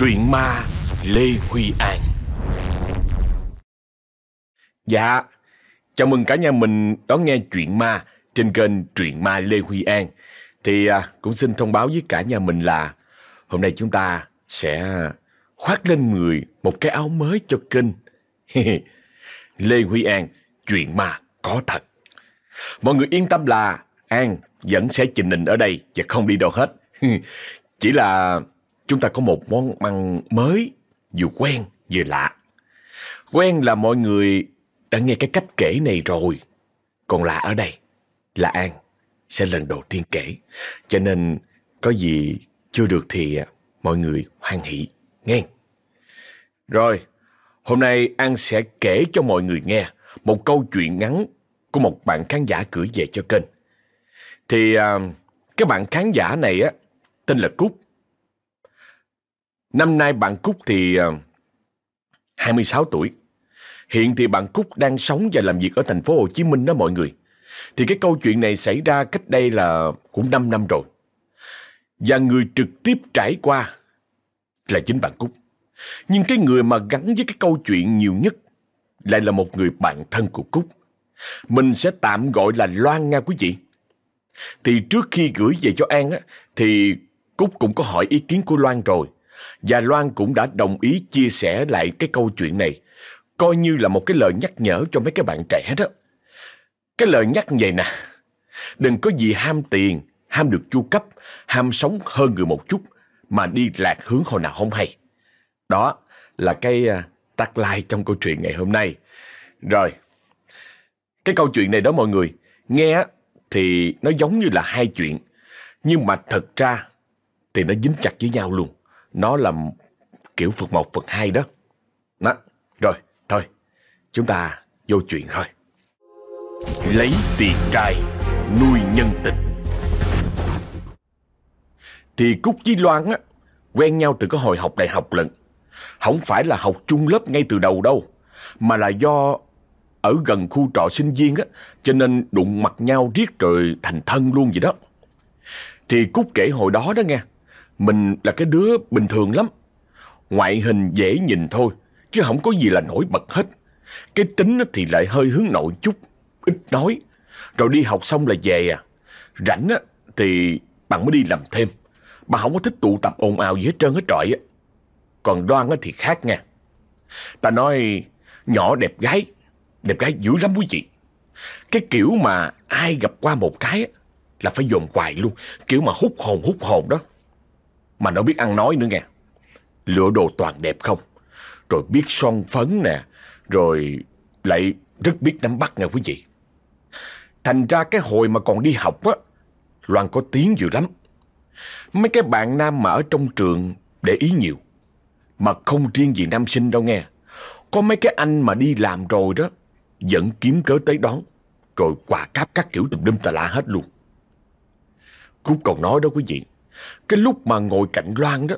Truyện ma Lê Huy An Dạ, chào mừng cả nhà mình đón nghe chuyện ma trên kênh Truyện Ma Lê Huy An. Thì à, cũng xin thông báo với cả nhà mình là hôm nay chúng ta sẽ khoác lên người một cái áo mới cho kênh. Lê Huy An, chuyện ma có thật. Mọi người yên tâm là An vẫn sẽ trình hình ở đây và không đi đâu hết. Chỉ là chúng ta có một món ăn mới, vừa quen vừa lạ. Quen là mọi người đã nghe cái cách kể này rồi. Còn lạ ở đây là An sẽ lần đầu tiên kể. Cho nên có gì chưa được thì à, mọi người hoan hỷ nghe. Rồi, hôm nay An sẽ kể cho mọi người nghe một câu chuyện ngắn của một bạn khán giả gửi về cho kênh. Thì à, cái bạn khán giả này á tên là Cúc. Năm nay bạn Cúc thì ờ, 26 tuổi. Hiện thì bạn Cúc đang sống và làm việc ở thành phố Hồ Chí Minh đó mọi người. Thì cái câu chuyện này xảy ra cách đây là cũng 5 năm rồi. Và người trực tiếp trải qua là chính bạn Cúc. Nhưng cái người mà gắn với cái câu chuyện nhiều nhất lại là một người bạn thân của Cúc. Mình sẽ tạm gọi là Loan nha quý vị. Thì trước khi gửi về cho An á, thì Cúc cũng có hỏi ý kiến của Loan rồi. Và Loan cũng đã đồng ý chia sẻ lại cái câu chuyện này. Coi như là một cái lời nhắc nhở cho mấy cái bạn trẻ đó. Cái lời nhắc như vậy nè. Đừng có gì ham tiền, ham được chu cấp, ham sống hơn người một chút mà đi lạc hướng hồi nào không hay. Đó là cái à, uh, tắt like trong câu chuyện ngày hôm nay. Rồi, cái câu chuyện này đó mọi người, nghe thì nó giống như là hai chuyện, nhưng mà thật ra thì nó dính chặt với nhau luôn. Nó là kiểu phần một phần hai đó. Đó, rồi, thôi, chúng ta vô chuyện thôi. Lấy tiền trai, nuôi nhân tình. Thì Cúc với Loan á, quen nhau từ cái hồi học đại học lận. Không phải là học chung lớp ngay từ đầu đâu, mà là do ở gần khu trọ sinh viên á, cho nên đụng mặt nhau riết rồi thành thân luôn vậy đó. Thì Cúc kể hồi đó đó nghe, mình là cái đứa bình thường lắm. Ngoại hình dễ nhìn thôi, chứ không có gì là nổi bật hết. Cái tính thì lại hơi hướng nội chút, ít nói. Rồi đi học xong là về à. Rảnh thì bạn mới đi làm thêm. Bà không có thích tụ tập ồn ào gì hết trơn hết trọi á. Còn Đoan á thì khác nha. Ta nói nhỏ đẹp gái, đẹp gái dữ lắm quý vị. Cái kiểu mà ai gặp qua một cái là phải dồn hoài luôn. Kiểu mà hút hồn hút hồn đó. Mà nó biết ăn nói nữa nghe. Lựa đồ toàn đẹp không. Rồi biết son phấn nè. Rồi lại rất biết nắm bắt nghe quý vị. Thành ra cái hồi mà còn đi học á, Loan có tiếng dữ lắm. Mấy cái bạn nam mà ở trong trường để ý nhiều. Mà không riêng gì nam sinh đâu nghe. Có mấy cái anh mà đi làm rồi đó, vẫn kiếm cớ tới đón. Rồi quà cáp các kiểu tùm lum tà la hết luôn. Cúc còn nói đó quý vị. Cái lúc mà ngồi cạnh Loan đó,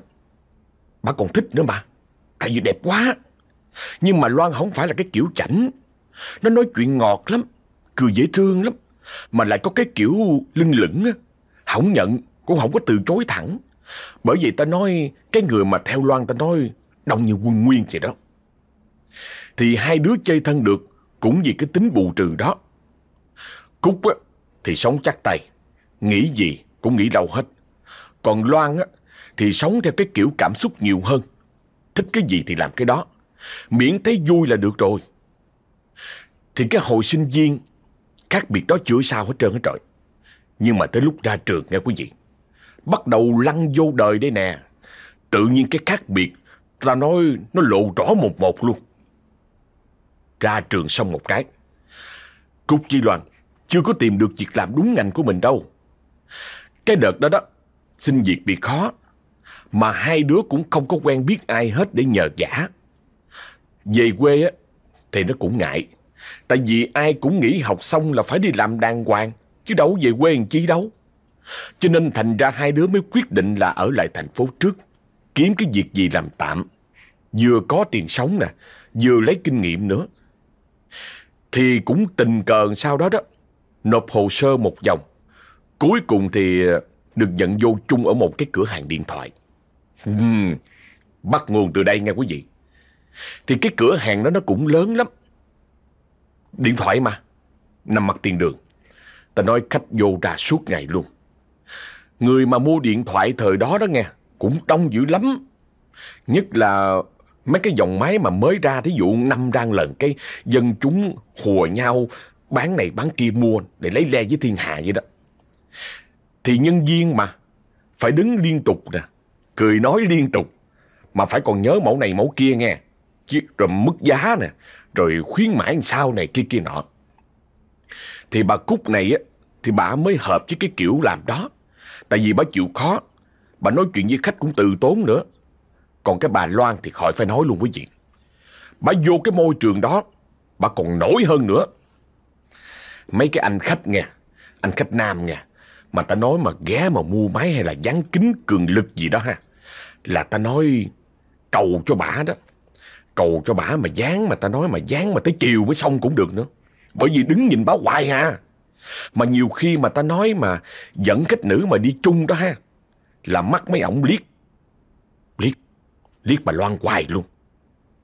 bà còn thích nữa mà. Tại vì đẹp quá. Nhưng mà Loan không phải là cái kiểu chảnh. Nó nói chuyện ngọt lắm, cười dễ thương lắm. Mà lại có cái kiểu lưng lửng á. Không nhận, cũng không có từ chối thẳng. Bởi vậy ta nói, cái người mà theo Loan ta nói đông như quân nguyên vậy đó. Thì hai đứa chơi thân được cũng vì cái tính bù trừ đó. Cúc á, thì sống chắc tay, nghĩ gì cũng nghĩ đâu hết. Còn Loan á, thì sống theo cái kiểu cảm xúc nhiều hơn. Thích cái gì thì làm cái đó. Miễn thấy vui là được rồi. Thì cái hồi sinh viên, khác biệt đó chưa sao hết trơn hết trời. Nhưng mà tới lúc ra trường nghe quý vị, bắt đầu lăn vô đời đây nè. Tự nhiên cái khác biệt, ta nói nó lộ rõ một một luôn. Ra trường xong một cái, Cúc Chi Loan chưa có tìm được việc làm đúng ngành của mình đâu. Cái đợt đó đó, xin việc bị khó, mà hai đứa cũng không có quen biết ai hết để nhờ giả. Về quê á, thì nó cũng ngại. Tại vì ai cũng nghĩ học xong là phải đi làm đàng hoàng, chứ đâu về quê làm chi đâu. Cho nên thành ra hai đứa mới quyết định là ở lại thành phố trước, kiếm cái việc gì làm tạm. Vừa có tiền sống nè, vừa lấy kinh nghiệm nữa. Thì cũng tình cờ sau đó đó, nộp hồ sơ một vòng. Cuối cùng thì được nhận vô chung ở một cái cửa hàng điện thoại. Uhm, Bắt nguồn từ đây nghe quý vị. Thì cái cửa hàng đó nó cũng lớn lắm. Điện thoại mà. Nằm mặt tiền đường. Ta nói khách vô ra suốt ngày luôn. Người mà mua điện thoại thời đó đó nghe. Cũng đông dữ lắm. Nhất là mấy cái dòng máy mà mới ra thí dụ năm rang lần cái dân chúng hùa nhau bán này bán kia mua để lấy le với thiên hạ vậy đó. Thì nhân viên mà phải đứng liên tục nè, cười nói liên tục mà phải còn nhớ mẫu này mẫu kia nghe. Chứ rồi mức giá nè, rồi khuyến mãi làm sao này kia kia nọ. Thì bà Cúc này á thì bà mới hợp với cái kiểu làm đó. Tại vì bà chịu khó, bà nói chuyện với khách cũng từ tốn nữa. Còn cái bà Loan thì khỏi phải nói luôn quý vị. Bà vô cái môi trường đó, bà còn nổi hơn nữa. Mấy cái anh khách nghe, anh khách nam nghe, mà ta nói mà ghé mà mua máy hay là dán kính cường lực gì đó ha. Là ta nói cầu cho bả đó. Cầu cho bả mà dán mà ta nói mà dán mà tới chiều mới xong cũng được nữa. Bởi vì đứng nhìn bả hoài ha. Mà nhiều khi mà ta nói mà dẫn khách nữ mà đi chung đó ha. Là mắt mấy ổng liếc. Liếc. Liếc bà Loan hoài luôn.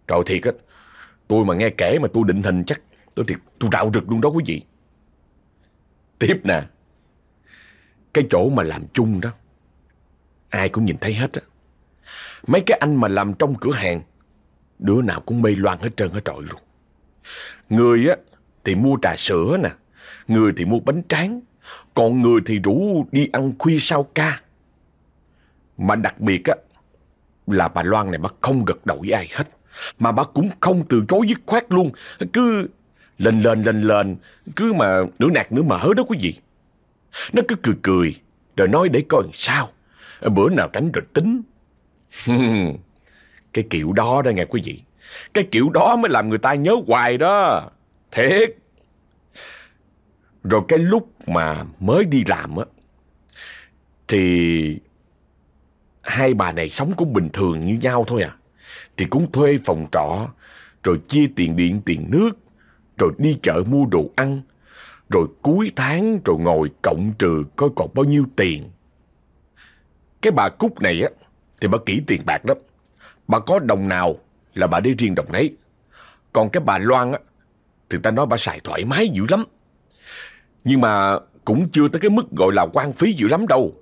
Trời thiệt á. Tôi mà nghe kể mà tôi định hình chắc, tôi thiệt, tôi rạo rực luôn đó quý vị. Tiếp nè. Cái chỗ mà làm chung đó. Ai cũng nhìn thấy hết á. Mấy cái anh mà làm trong cửa hàng. Đứa nào cũng mê loan hết trơn hết trọi luôn. Người á thì mua trà sữa nè. Người thì mua bánh tráng. Còn người thì rủ đi ăn khuya sau ca. Mà đặc biệt á là bà Loan này bà không gật đầu với ai hết. Mà bà cũng không từ chối dứt khoát luôn. Cứ lên lên lên lên. Cứ mà nửa nạt nửa mở đó quý vị. Nó cứ cười cười. Rồi nói để coi làm sao. Bữa nào tránh rồi tính. cái kiểu đó đó nghe quý vị. Cái kiểu đó mới làm người ta nhớ hoài đó. Thiệt. Rồi cái lúc mà mới đi làm á. Thì hai bà này sống cũng bình thường như nhau thôi à. Thì cũng thuê phòng trọ, rồi chia tiền điện tiền nước, rồi đi chợ mua đồ ăn, rồi cuối tháng rồi ngồi cộng trừ coi còn bao nhiêu tiền. Cái bà Cúc này á, thì bà kỹ tiền bạc lắm. Bà có đồng nào là bà đi riêng đồng nấy. Còn cái bà Loan á, thì ta nói bà xài thoải mái dữ lắm. Nhưng mà cũng chưa tới cái mức gọi là quan phí dữ lắm đâu.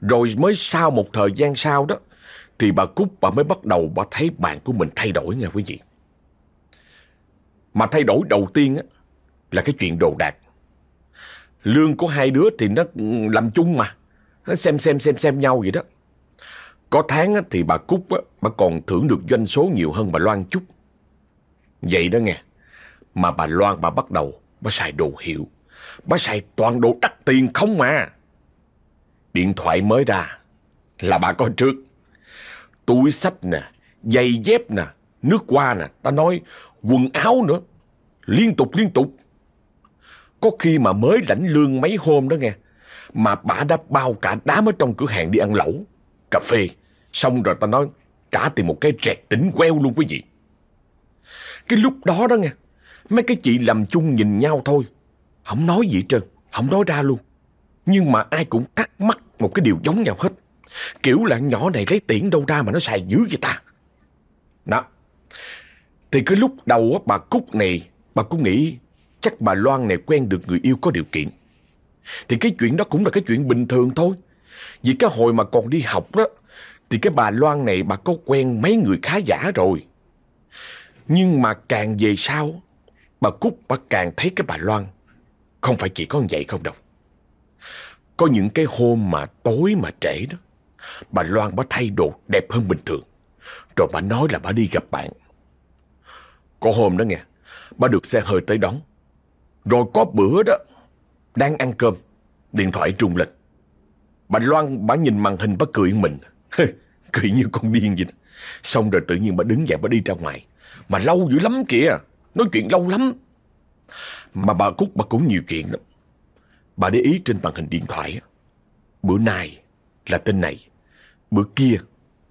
Rồi mới sau một thời gian sau đó, thì bà Cúc bà mới bắt đầu bà thấy bạn của mình thay đổi nha quý vị. Mà thay đổi đầu tiên á, là cái chuyện đồ đạc. Lương của hai đứa thì nó làm chung mà. Nó xem xem xem xem nhau vậy đó. Có tháng thì bà Cúc bà còn thưởng được doanh số nhiều hơn bà Loan chút. Vậy đó nghe. Mà bà Loan bà bắt đầu bà xài đồ hiệu. Bà xài toàn đồ đắt tiền không mà. Điện thoại mới ra là bà coi trước. Túi sách nè, giày dép nè, nước hoa nè, ta nói quần áo nữa. Liên tục liên tục. Có khi mà mới lãnh lương mấy hôm đó nghe. Mà bà đã bao cả đám ở trong cửa hàng đi ăn lẩu, cà phê. Xong rồi ta nói trả tiền một cái rẹt tỉnh queo luôn quý vị. Cái lúc đó đó nghe. Mấy cái chị làm chung nhìn nhau thôi. Không nói gì trơn. Không nói ra luôn. Nhưng mà ai cũng thắc mắc một cái điều giống nhau hết. Kiểu là nhỏ này lấy tiền đâu ra mà nó xài dữ vậy ta. Đó. Thì cái lúc đầu á, bà Cúc này, bà cũng nghĩ chắc bà Loan này quen được người yêu có điều kiện. Thì cái chuyện đó cũng là cái chuyện bình thường thôi. Vì cái hồi mà còn đi học đó, thì cái bà Loan này bà có quen mấy người khá giả rồi. Nhưng mà càng về sau, bà Cúc bà càng thấy cái bà Loan không phải chỉ có vậy không đâu. Có những cái hôm mà tối mà trễ đó, bà Loan bà thay đồ đẹp hơn bình thường. Rồi bà nói là bà đi gặp bạn. Có hôm đó nghe, bà được xe hơi tới đón. Rồi có bữa đó, đang ăn cơm, điện thoại trùng lên. Bà Loan bà nhìn màn hình bà cười mình. cười như con điên vậy. Xong rồi tự nhiên bà đứng dậy bà đi ra ngoài. Mà lâu dữ lắm kìa, nói chuyện lâu lắm. Mà bà Cúc bà cũng nhiều chuyện lắm. Bà để ý trên màn hình điện thoại. Bữa nay là tên này, bữa kia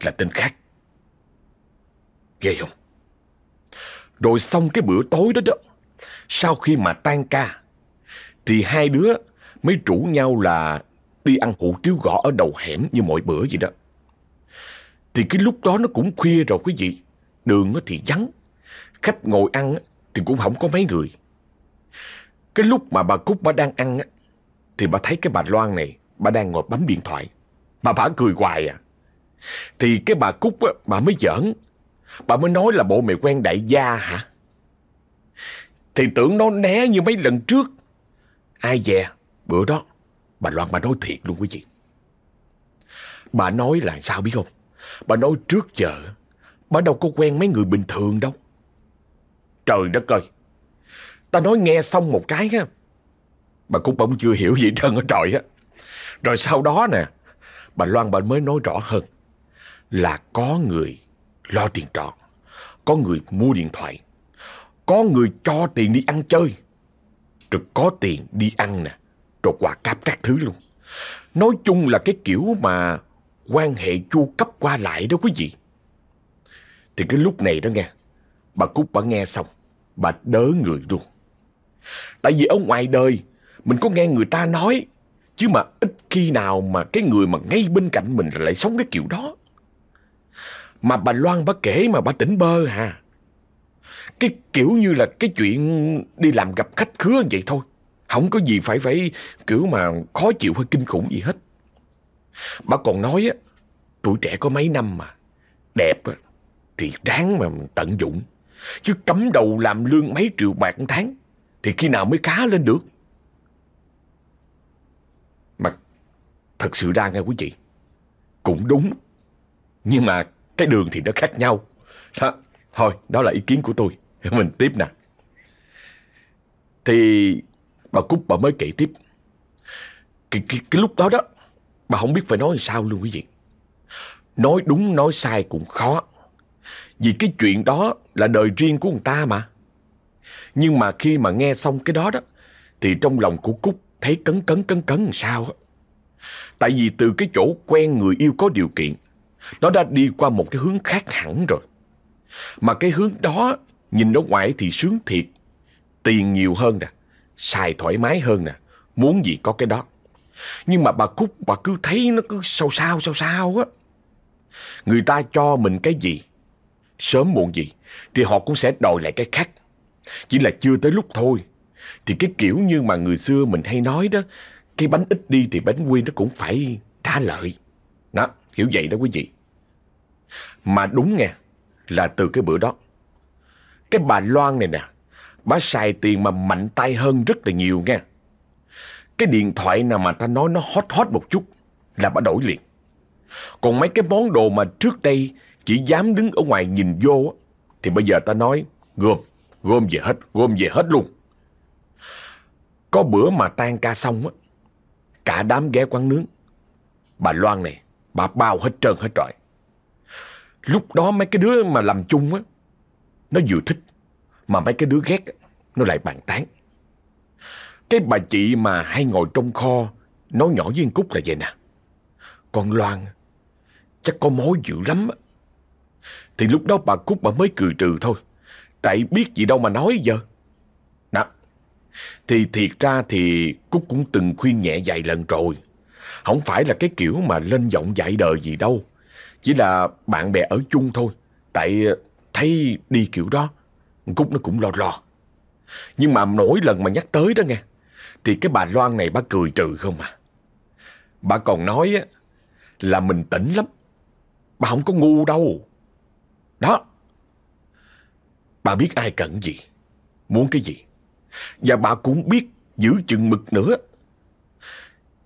là tên khác. Ghê không? Rồi xong cái bữa tối đó đó, sau khi mà tan ca, thì hai đứa mới rủ nhau là đi ăn hủ tiếu gõ ở đầu hẻm như mọi bữa vậy đó. Thì cái lúc đó nó cũng khuya rồi quý vị. Đường thì vắng. Khách ngồi ăn thì cũng không có mấy người. Cái lúc mà bà Cúc bà đang ăn Thì bà thấy cái bà Loan này Bà đang ngồi bấm điện thoại. Bà bà cười hoài à. Thì cái bà Cúc bà mới giỡn. Bà mới nói là bộ mày quen đại gia hả? Thì tưởng nó né như mấy lần trước. Ai dè, Bữa đó, Bà Loan bà nói thiệt luôn quý vị. Bà nói là sao biết không? Bà nói trước giờ, Bà đâu có quen mấy người bình thường đâu. Trời đất ơi, Ta nói nghe xong một cái á Bà cũng bỗng chưa hiểu gì trơn ở trời á. Rồi sau đó nè, Bà Loan bà mới nói rõ hơn Là có người lo tiền trọ, Có người mua điện thoại. Có người cho tiền đi ăn chơi Rồi có tiền đi ăn nè Rồi quà cáp các thứ luôn Nói chung là cái kiểu mà quan hệ chu cấp qua lại đó quý vị. Thì cái lúc này đó nghe, bà Cúc bà nghe xong, bà đớ người luôn. Tại vì ở ngoài đời, mình có nghe người ta nói, chứ mà ít khi nào mà cái người mà ngay bên cạnh mình lại sống cái kiểu đó. Mà bà Loan bà kể mà bà tỉnh bơ hà. Cái kiểu như là cái chuyện đi làm gặp khách khứa vậy thôi. Không có gì phải phải kiểu mà khó chịu hay kinh khủng gì hết. Bà còn nói á, tuổi trẻ có mấy năm mà, đẹp á, thì đáng mà tận dụng. Chứ cấm đầu làm lương mấy triệu bạc một tháng, thì khi nào mới cá lên được. Mà thật sự ra nghe quý vị, cũng đúng. Nhưng mà cái đường thì nó khác nhau. Đó, thôi, đó là ý kiến của tôi. Mình tiếp nè. Thì bà Cúc bà mới kể tiếp. Cái, cái, cái lúc đó đó, Bà không biết phải nói sao luôn quý vị. Nói đúng nói sai cũng khó. Vì cái chuyện đó là đời riêng của người ta mà. Nhưng mà khi mà nghe xong cái đó đó, thì trong lòng của Cúc thấy cấn cấn cấn cấn làm sao á. Tại vì từ cái chỗ quen người yêu có điều kiện, nó đã đi qua một cái hướng khác hẳn rồi. Mà cái hướng đó, nhìn nó ngoài thì sướng thiệt. Tiền nhiều hơn nè, xài thoải mái hơn nè, muốn gì có cái đó. Nhưng mà bà Cúc bà cứ thấy nó cứ sao sao sao sao á. Người ta cho mình cái gì, sớm muộn gì, thì họ cũng sẽ đòi lại cái khác. Chỉ là chưa tới lúc thôi. Thì cái kiểu như mà người xưa mình hay nói đó, cái bánh ít đi thì bánh quy nó cũng phải trả lợi. Đó, kiểu vậy đó quý vị. Mà đúng nghe, là từ cái bữa đó. Cái bà Loan này nè, bà xài tiền mà mạnh tay hơn rất là nhiều nghe. Cái điện thoại nào mà ta nói nó hot hot một chút là bà đổi liền. Còn mấy cái món đồ mà trước đây chỉ dám đứng ở ngoài nhìn vô thì bây giờ ta nói gom, gom về hết, gom về hết luôn. Có bữa mà tan ca xong á, cả đám ghé quán nướng. Bà Loan này, bà bao hết trơn hết trọi. Lúc đó mấy cái đứa mà làm chung á, nó vừa thích, mà mấy cái đứa ghét nó lại bàn tán. Cái bà chị mà hay ngồi trong kho Nói nhỏ với Cúc là vậy nè. Con Loan Chắc có mối dữ lắm Thì lúc đó bà Cúc bà mới cười trừ thôi. Tại biết gì đâu mà nói giờ. Đó Thì thiệt ra thì Cúc cũng từng khuyên nhẹ vài lần rồi. Không phải là cái kiểu mà lên giọng dạy đời gì đâu. Chỉ là bạn bè ở chung thôi Tại ờ, thấy đi kiểu đó Cúc nó cũng lo lo Nhưng mà mỗi lần mà nhắc tới đó nghe thì cái bà Loan này bà cười trừ không à. Bà còn nói á, là mình tỉnh lắm. Bà không có ngu đâu. Đó. Bà biết ai cần gì, muốn cái gì. Và bà cũng biết giữ chừng mực nữa.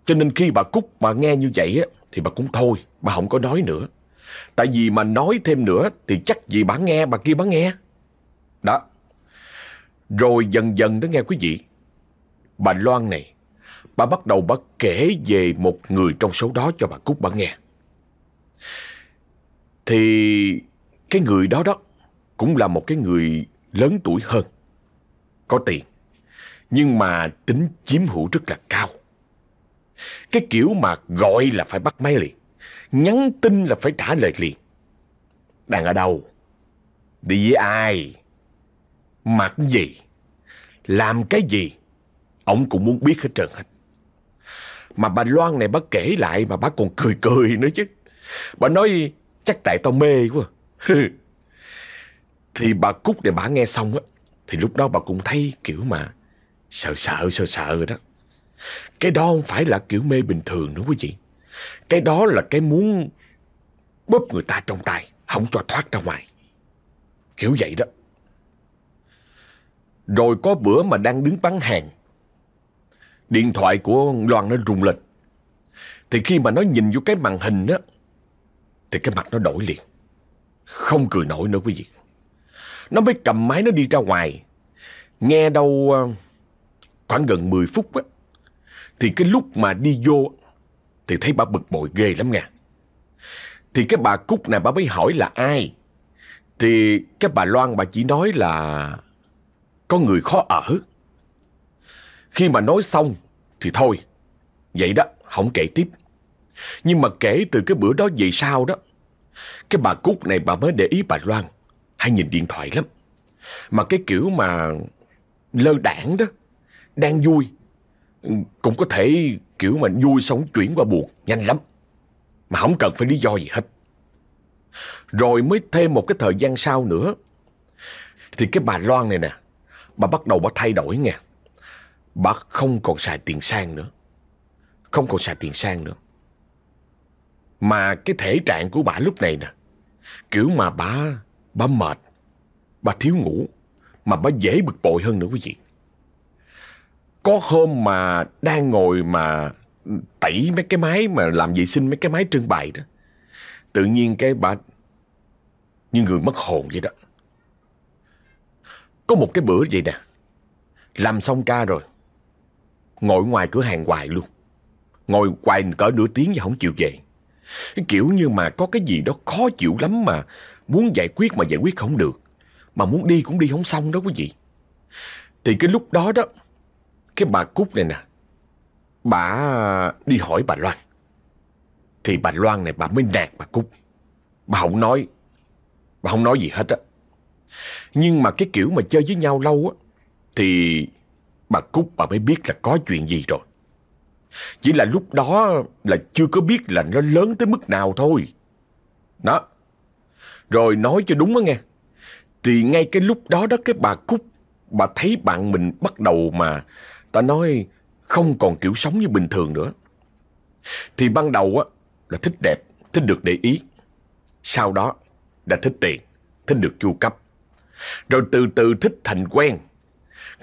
Cho nên khi bà Cúc mà nghe như vậy á, thì bà cũng thôi, bà không có nói nữa. Tại vì mà nói thêm nữa thì chắc gì bà nghe, bà kia bà nghe. Đó. Rồi dần dần đó nghe quý vị, Bà Loan này, bà bắt đầu bà kể về một người trong số đó cho bà Cúc bà nghe. Thì cái người đó đó cũng là một cái người lớn tuổi hơn, có tiền, nhưng mà tính chiếm hữu rất là cao. Cái kiểu mà gọi là phải bắt máy liền, nhắn tin là phải trả lời liền. Đang ở đâu? Đi với ai? Mặc gì? Làm cái gì? Ông cũng muốn biết hết trơn hết. Mà bà Loan này bà kể lại mà bà còn cười cười nữa chứ. Bà nói, Chắc tại tao mê quá Thì bà Cúc để bà nghe xong á, Thì lúc đó bà cũng thấy kiểu mà Sợ sợ sợ sợ rồi đó Cái đó không phải là kiểu mê bình thường nữa quý vị cái đó là cái muốn Bóp người ta trong tay, Không cho thoát ra ngoài. Kiểu vậy đó. Rồi có bữa mà đang đứng bán hàng, Điện thoại của Loan nó rung lên. Thì khi mà nó nhìn vô cái màn hình á, Thì cái mặt nó đổi liền. Không cười nổi nữa quý vị. Nó mới cầm máy nó đi ra ngoài. Nghe đâu ờ, khoảng gần 10 phút á, Thì cái lúc mà đi vô thì thấy bà bực bội ghê lắm nha. Thì cái bà Cúc này bà mới hỏi là ai? Thì cái bà Loan, bà chỉ nói là Có người khó ở. Khi mà nói xong Thì thôi, Vậy đó, không kể tiếp. Nhưng mà kể từ cái bữa đó về sau đó, Cái bà Cúc này bà mới để ý bà Loan, Hay nhìn điện thoại lắm. Mà cái kiểu mà Lơ đảng đó, Đang vui, Cũng có thể kiểu mà vui sống chuyển qua buồn, Nhanh lắm. Mà không cần phải lý do gì hết. Rồi mới thêm một cái thời gian sau nữa, Thì cái bà Loan này nè, Bà bắt đầu bà thay đổi nha Bà không còn xài tiền sang nữa. Không còn xài tiền sang nữa. Mà cái thể trạng của bà lúc này nè, Kiểu mà bà Bà mệt, Bà thiếu ngủ, Mà bà dễ bực bội hơn nữa quý vị. Có hôm mà đang ngồi mà Tẩy mấy cái máy, mà làm vệ sinh mấy cái máy trưng bày đó, Tự nhiên cái bà Như người mất hồn vậy đó. Có một cái bữa vậy nè, Làm xong ca rồi, Ngồi ngoài cửa hàng hoài luôn. Ngồi hoài cỡ nửa tiếng và không chịu về. Kiểu như mà có cái gì đó khó chịu lắm mà Muốn giải quyết mà giải quyết không được. Mà muốn đi cũng đi không xong đó quý vị. Thì cái lúc đó đó cái bà Cúc này nè, Bà đi hỏi bà Loan. Thì bà Loan này bà mới nạt bà Cúc. Bà không nói, Bà không nói gì hết á. Nhưng mà cái kiểu mà chơi với nhau lâu á, Thì bà Cúc bà mới biết là có chuyện gì rồi. Chỉ là lúc đó là chưa có biết là nó lớn tới mức nào thôi. Đó. Rồi nói cho đúng á nghe. Thì ngay cái lúc đó đó, cái bà Cúc, Bà thấy bạn mình bắt đầu mà Ta nói không còn kiểu sống như bình thường nữa. Thì ban đầu á là thích đẹp, thích được để ý. Sau đó đã thích tiền, thích được chu cấp. Rồi từ từ thích thành quen.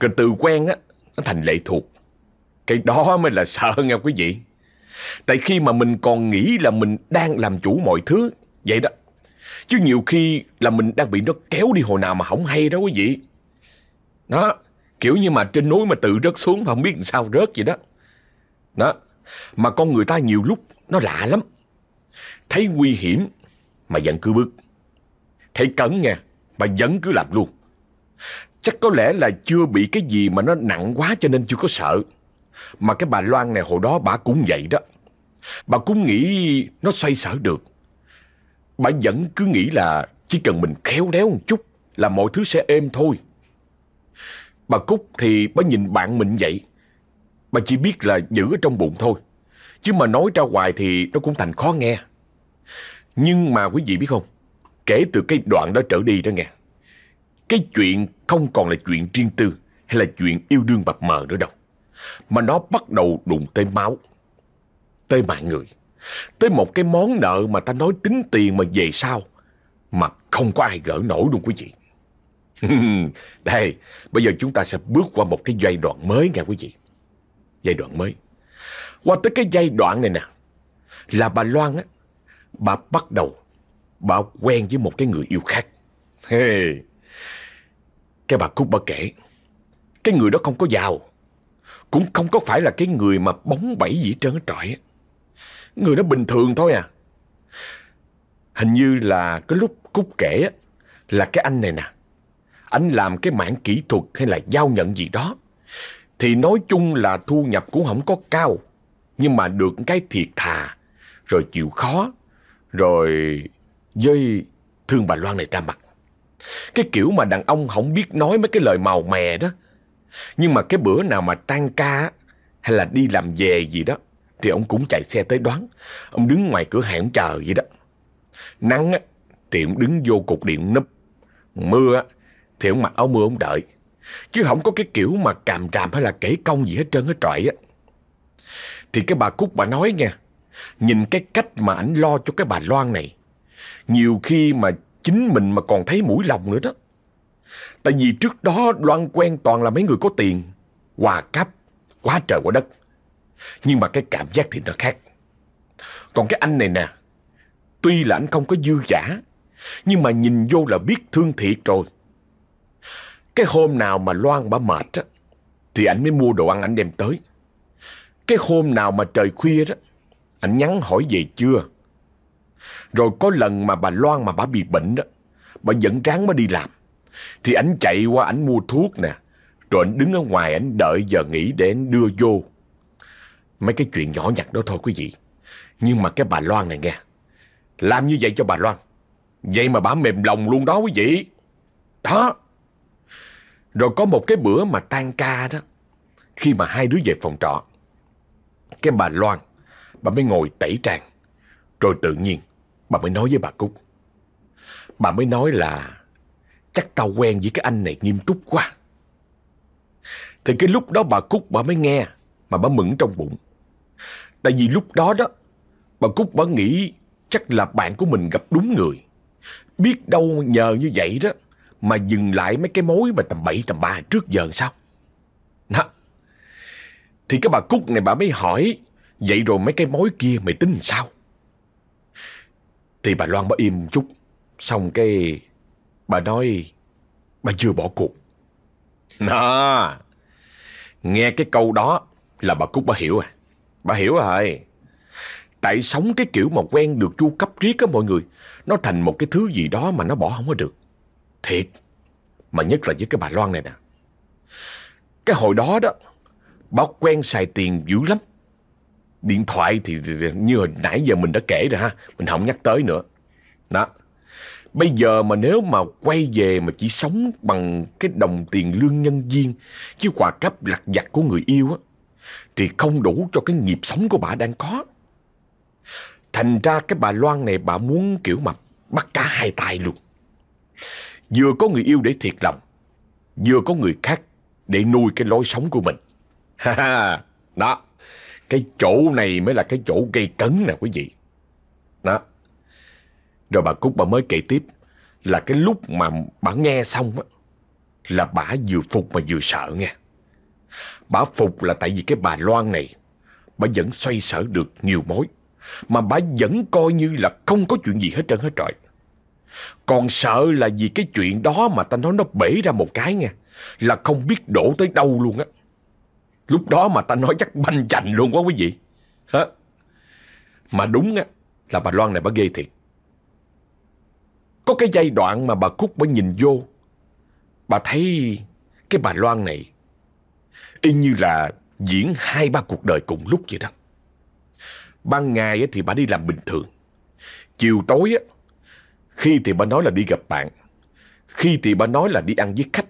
Rồi từ quen á nó thành lệ thuộc. Cái đó mới là sợ nha quý vị. Tại khi mà mình còn nghĩ là mình đang làm chủ mọi thứ Vậy đó. Chứ nhiều khi là mình đang bị nó kéo đi hồi nào mà không hay đó quý vị. Đó Kiểu như mà trên núi mà tự rớt xuống mà không biết làm sao rớt vậy đó. Đó, Mà con người ta nhiều lúc nó lạ lắm. Thấy nguy hiểm mà vẫn cứ bước. Thấy cấn nha mà vẫn cứ làm luôn. Chắc có lẽ là chưa bị cái gì mà nó nặng quá cho nên chưa có sợ. Mà cái bà Loan này hồi đó bà cũng vậy đó. Bà cũng nghĩ nó xoay sở được. Bà vẫn cứ nghĩ là chỉ cần mình khéo léo một chút là mọi thứ sẽ êm thôi. Bà Cúc thì bà nhìn bạn mình vậy. Bà chỉ biết là giữ ở trong bụng thôi. Chứ mà nói ra hoài thì nó cũng thành khó nghe. Nhưng mà quý vị biết không? Kể từ cái đoạn đó trở đi đó nghe. Cái chuyện không còn là chuyện riêng tư Hay là chuyện yêu đương bập mờ nữa đâu. Mà nó bắt đầu đụng tới máu, Tới mạng người. Tới một cái món nợ mà ta nói tính tiền mà về sau Mà không có ai gỡ nổi luôn quý vị. Đây, bây giờ chúng ta sẽ bước qua một cái giai đoạn mới nha quý vị. Giai đoạn mới. Qua tới cái giai đoạn này nè, là bà Loan á, bà bắt đầu, bà quen với một cái người yêu khác. Hey. Cái bà Cúc bà kể, cái người đó không có giàu, cũng không có phải là cái người mà bóng bẩy gì trơn hết trọi. Người đó bình thường thôi à. Hình như là cái lúc Cúc kể á, là cái anh này nè, anh làm cái mảng kỹ thuật hay là giao nhận gì đó, thì nói chung là thu nhập cũng không có cao, nhưng mà được cái thiệt thà, rồi chịu khó, rồi dây thương bà Loan này ra mặt. Cái kiểu mà đàn ông không biết nói mấy cái lời màu mè đó. Nhưng mà cái bữa nào mà tan ca hay là đi làm về gì đó, thì ông cũng chạy xe tới đoán. Ông đứng ngoài cửa hàng chờ vậy đó. Nắng á, thì ông đứng vô cục điện núp. Mưa thì ông mặc áo mưa ông đợi. Chứ không có cái kiểu mà càm ràm hay là kể công gì hết trơn hết trọi á. Thì cái bà Cúc bà nói nha, nhìn cái cách mà ảnh lo cho cái bà Loan này. Nhiều khi mà chính mình mà còn thấy mũi lòng nữa đó. Tại vì trước đó Loan quen toàn là mấy người có tiền, hòa cáp, quá trời quá đất. Nhưng mà cái cảm giác thì nó khác. Còn cái anh này nè, tuy là anh không có dư giả, nhưng mà nhìn vô là biết thương thiệt rồi. Cái hôm nào mà Loan bà mệt á, thì anh mới mua đồ ăn anh đem tới. Cái hôm nào mà trời khuya đó, anh nhắn hỏi về chưa. Rồi có lần mà bà Loan mà bà bị bệnh đó, bà vẫn ráng mới đi làm. Thì anh chạy qua anh mua thuốc nè, rồi anh đứng ở ngoài anh đợi giờ nghỉ để ảnh đưa vô. Mấy cái chuyện nhỏ nhặt đó thôi quý vị. Nhưng mà cái bà Loan này nghe, làm như vậy cho bà Loan. Vậy mà bà mềm lòng luôn đó quý vị. Đó. Rồi có một cái bữa mà tan ca đó, khi mà hai đứa về phòng trọ, cái bà Loan, bà mới ngồi tẩy trang. Rồi tự nhiên, bà mới nói với bà Cúc. Bà mới nói là chắc tao quen với cái anh này nghiêm túc quá. Thì cái lúc đó bà Cúc bà mới nghe mà bà mừng trong bụng. Tại vì lúc đó đó, bà Cúc bà nghĩ chắc là bạn của mình gặp đúng người. Biết đâu nhờ như vậy đó mà dừng lại mấy cái mối mà tầm 7 tầm 3 trước giờ sao? Đó. Thì cái bà Cúc này bà mới hỏi, Vậy rồi mấy cái mối kia mày tính sao? Thì bà Loan bà im một chút, Xong cái Bà nói, Bà chưa bỏ cuộc Đó Nghe cái câu đó Là bà Cúc bà hiểu à Bà hiểu à rồi Tại sống cái kiểu mà quen được chu cấp riết á mọi người, Nó thành một cái thứ gì đó mà nó bỏ không có được Thiệt. Mà nhất là với cái bà Loan này nè. Cái hồi đó đó Bà quen xài tiền dữ lắm. Điện thoại thì, như hồi nãy giờ mình đã kể rồi ha Mình không nhắc tới nữa. Đó. Bây giờ mà nếu mà quay về mà chỉ sống bằng cái đồng tiền lương nhân viên chứ quà cấp lặt vặt của người yêu á thì không đủ cho cái nghiệp sống của bà đang có. Thành ra cái bà Loan này bà muốn kiểu mà bắt cả hai tay luôn. Vừa có người yêu để thiệt lòng, vừa có người khác để nuôi cái lối sống của mình. Ha ha, đó, cái chỗ này mới là cái chỗ gây cấn nè quý vị. Đó. Rồi bà Cúc bà mới kể tiếp là cái lúc mà bà nghe xong á, là bà vừa phục mà vừa sợ nghe. Bà phục là tại vì cái bà Loan này, bà vẫn xoay sở được nhiều mối, mà bà vẫn coi như là không có chuyện gì hết trơn hết trọi. Còn sợ là vì cái chuyện đó mà ta nói nó bể ra một cái nha là không biết đổ tới đâu luôn á. Lúc đó mà ta nói chắc banh chành luôn quá quý vị. Hả? Mà đúng á, là bà Loan này bà ghê thiệt. Có cái giai đoạn mà bà Cúc bà nhìn vô, bà thấy cái bà Loan này y như là diễn hai ba cuộc đời cùng lúc vậy đó. Ban ngày thì bà đi làm bình thường. Chiều tối khi thì bà nói là đi gặp bạn, khi thì bà nói là đi ăn với khách,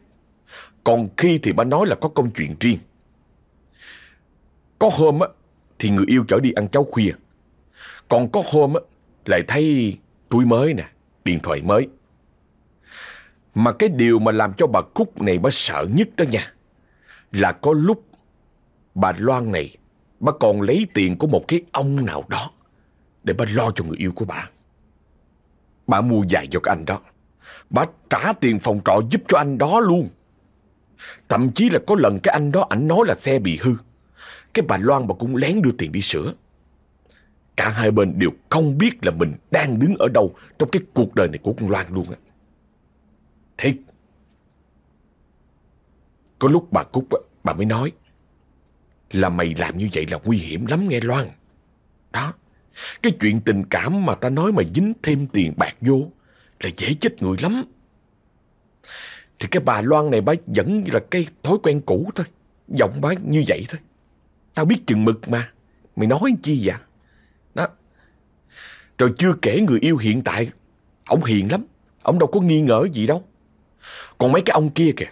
còn khi thì bà nói là có công chuyện riêng. Có hôm á, thì người yêu chở đi ăn cháo khuya. Còn có hôm á, lại thấy túi mới nè, điện thoại mới. Mà cái điều mà làm cho bà Cúc này bà sợ nhất đó nha, là có lúc bà Loan này bà còn lấy tiền của một cái ông nào đó để bà lo cho người yêu của bà. Bà mua dài cho anh đó. Bà trả tiền phòng trọ giúp cho anh đó luôn. Thậm chí là có lần cái anh đó, ảnh nói là xe bị hư. Cái bà Loan bà cũng lén đưa tiền đi sửa. Cả hai bên đều không biết là mình đang đứng ở đâu trong cái cuộc đời này của con Loan luôn á. Thiệt. Có lúc bà Cúc bà mới nói, là mày làm như vậy là nguy hiểm lắm nghe Loan. Đó. Cái chuyện tình cảm mà ta nói mà dính thêm tiền bạc vô là dễ chết người lắm. Thì cái bà Loan này bà vẫn là cái thói quen cũ thôi. Giọng bà như vậy thôi. Tao biết chừng mực mà. Mày nói chi vậy? Đó. Rồi chưa kể người yêu hiện tại. Ông hiền lắm. Ông đâu có nghi ngờ gì đâu. Còn mấy cái ông kia kìa.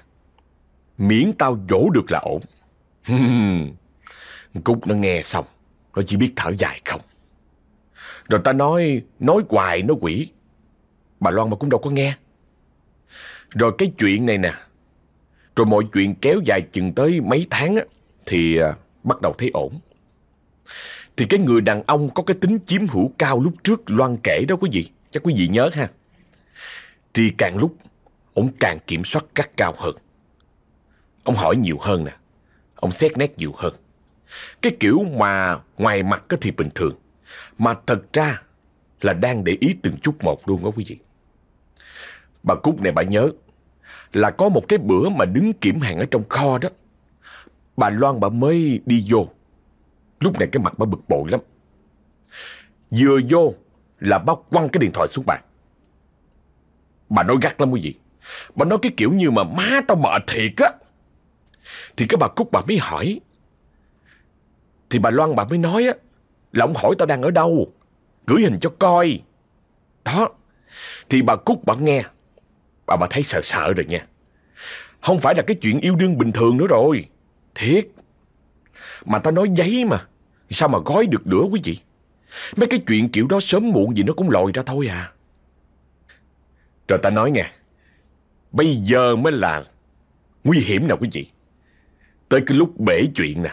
Miễn tao dỗ được là ổn. Cúc nó nghe xong. Nó chỉ biết thở dài không. Rồi ta nói, nói hoài nói quỷ. Bà Loan mà cũng đâu có nghe. Rồi cái chuyện này nè, rồi mọi chuyện kéo dài chừng tới mấy tháng á, thì à, bắt đầu thấy ổn. Thì cái người đàn ông có cái tính chiếm hữu cao lúc trước Loan kể đó quý vị, chắc quý vị nhớ ha. Thì càng lúc, ông càng kiểm soát cắt cao hơn. Ông hỏi nhiều hơn nè, ông xét nét nhiều hơn. Cái kiểu mà ngoài mặt thì bình thường, mà thật ra là đang để ý từng chút một luôn đó quý vị. Bà Cúc này bà nhớ là có một cái bữa mà đứng kiểm hàng ở trong kho đó. Bà Loan bà mới đi vô. Lúc này cái mặt bà bực bội lắm. Vừa vô là bà quăng cái điện thoại xuống bàn. Bà nói gắt lắm quý vị. Bà nói cái kiểu như mà má tao mệt thiệt á. Thì cái bà Cúc bà mới hỏi. Thì bà Loan bà mới nói á. Là ông hỏi tao đang ở đâu. Gửi hình cho coi. Đó. Thì bà Cúc bà nghe. Bà bà thấy sợ sợ rồi nha. Không phải là cái chuyện yêu đương bình thường nữa rồi. Thiệt. Mà tao nói giấy mà. Sao mà gói được nữa quý vị? Mấy cái chuyện kiểu đó sớm muộn gì nó cũng lòi ra thôi à. Rồi ta nói nghe. Bây giờ mới là nguy hiểm nè quý vị. Tới cái lúc bể chuyện nè.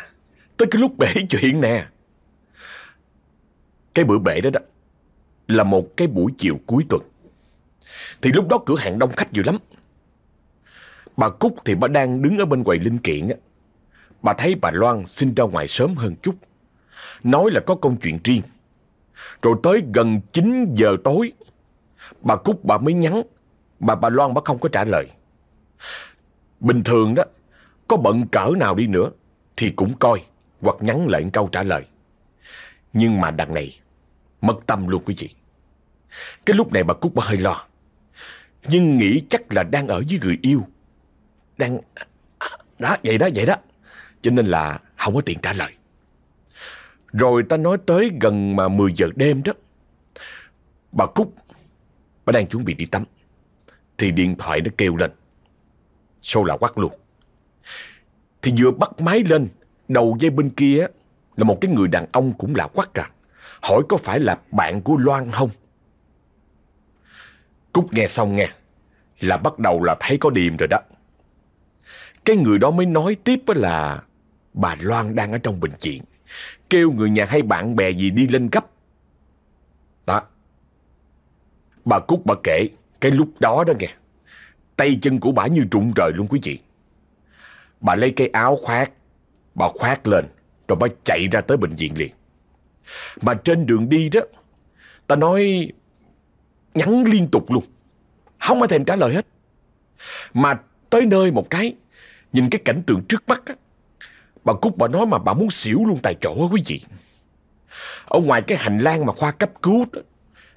Tới cái lúc bể chuyện nè. Cái bữa bể đó đó là một cái buổi chiều cuối tuần. Thì lúc đó cửa hàng đông khách dữ lắm. Bà Cúc thì bà đang đứng ở bên quầy linh kiện á. Bà thấy bà Loan xin ra ngoài sớm hơn chút. Nói là có công chuyện riêng. Rồi tới gần 9 giờ tối, bà Cúc bà mới nhắn, bà bà Loan bà không có trả lời. Bình thường đó, có bận cỡ nào đi nữa thì cũng coi hoặc nhắn lại câu trả lời. Nhưng mà đằng này mất tâm luôn quý vị. Cái lúc này bà Cúc bà hơi lo. Nhưng nghĩ chắc là đang ở với người yêu. Đang... Đó, vậy đó, vậy đó. Cho nên là không có tiền trả lời. Rồi ta nói tới gần mà 10 giờ đêm đó. Bà Cúc, bà đang chuẩn bị đi tắm. Thì điện thoại nó kêu lên. Sô là quắc luôn. Thì vừa bắt máy lên, đầu dây bên kia là một cái người đàn ông cũng là quắc cả. Hỏi có phải là bạn của Loan không? Cúc nghe xong nghe, là bắt đầu là thấy có điềm rồi đó. Cái người đó mới nói tiếp là bà Loan đang ở trong bệnh viện. Kêu người nhà hay bạn bè gì đi lên gấp. Đó. Bà Cúc bà kể cái lúc đó đó nghe. Tay chân của bà như trụng trời luôn quý vị. Bà lấy cái áo khoác, bà khoác lên, rồi bà chạy ra tới bệnh viện liền. Mà trên đường đi đó, ta nói nhắn liên tục luôn. Không ai thèm trả lời hết. Mà tới nơi một cái, nhìn cái cảnh tượng trước mắt á, bà Cúc bà nói mà bà muốn xỉu luôn tại chỗ á quý vị. Ở ngoài cái hành lang mà khoa cấp cứu đó,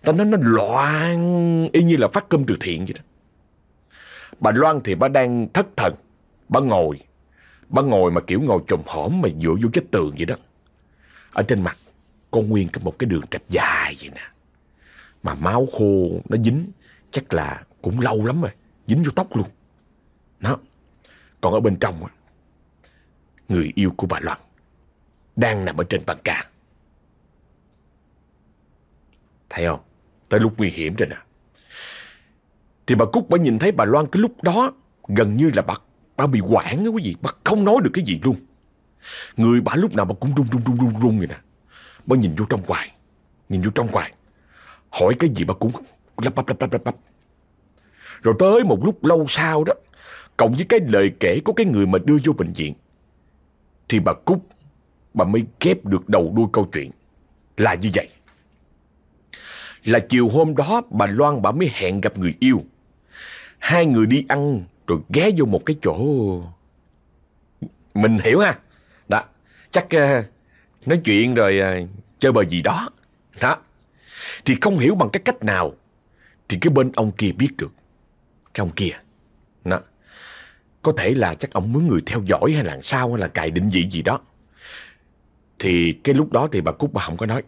ta nói nó loạn y như là phát cơm từ thiện vậy đó. Bà Loan thì bà đang thất thần, bà ngồi, bà ngồi mà kiểu ngồi trồm hổm mà dựa vô cái tường vậy đó. Ở trên mặt có nguyên một cái đường trạch dài vậy nè. Mà máu khô nó dính chắc là cũng lâu lắm rồi, dính vô tóc luôn. Nó, Còn ở bên trong người yêu của bà Loan đang nằm ở trên bàn ca. Thấy không? Tới lúc nguy hiểm rồi nè. Thì bà Cúc bà nhìn thấy bà Loan cái lúc đó gần như là bà, bà bị quảng á quý vị. Bà không nói được cái gì luôn. Người bà lúc nào bà cũng run run run run run vậy nè. Bà nhìn vô trong hoài. Nhìn vô trong hoài. Hỏi cái gì bà cũng lắp bắp lắp bắp lắp bắp. Rồi tới một lúc lâu sau đó, cộng với cái lời kể của cái người mà đưa vô bệnh viện, thì bà Cúc, bà mới ghép được đầu đuôi câu chuyện. Là như vậy. Là chiều hôm đó bà Loan bà mới hẹn gặp người yêu. Hai người đi ăn rồi ghé vô một cái chỗ... Mình hiểu ha. Đó, chắc uh, nói chuyện rồi uh, chơi bời gì đó. Đó. Thì không hiểu bằng cái cách nào thì cái bên ông kia biết được. Cái ông kia. Đó. Có thể là chắc ông muốn người theo dõi hay là sao hay là cài định vị gì đó. Thì cái lúc đó thì bà Cúc bà không có nói.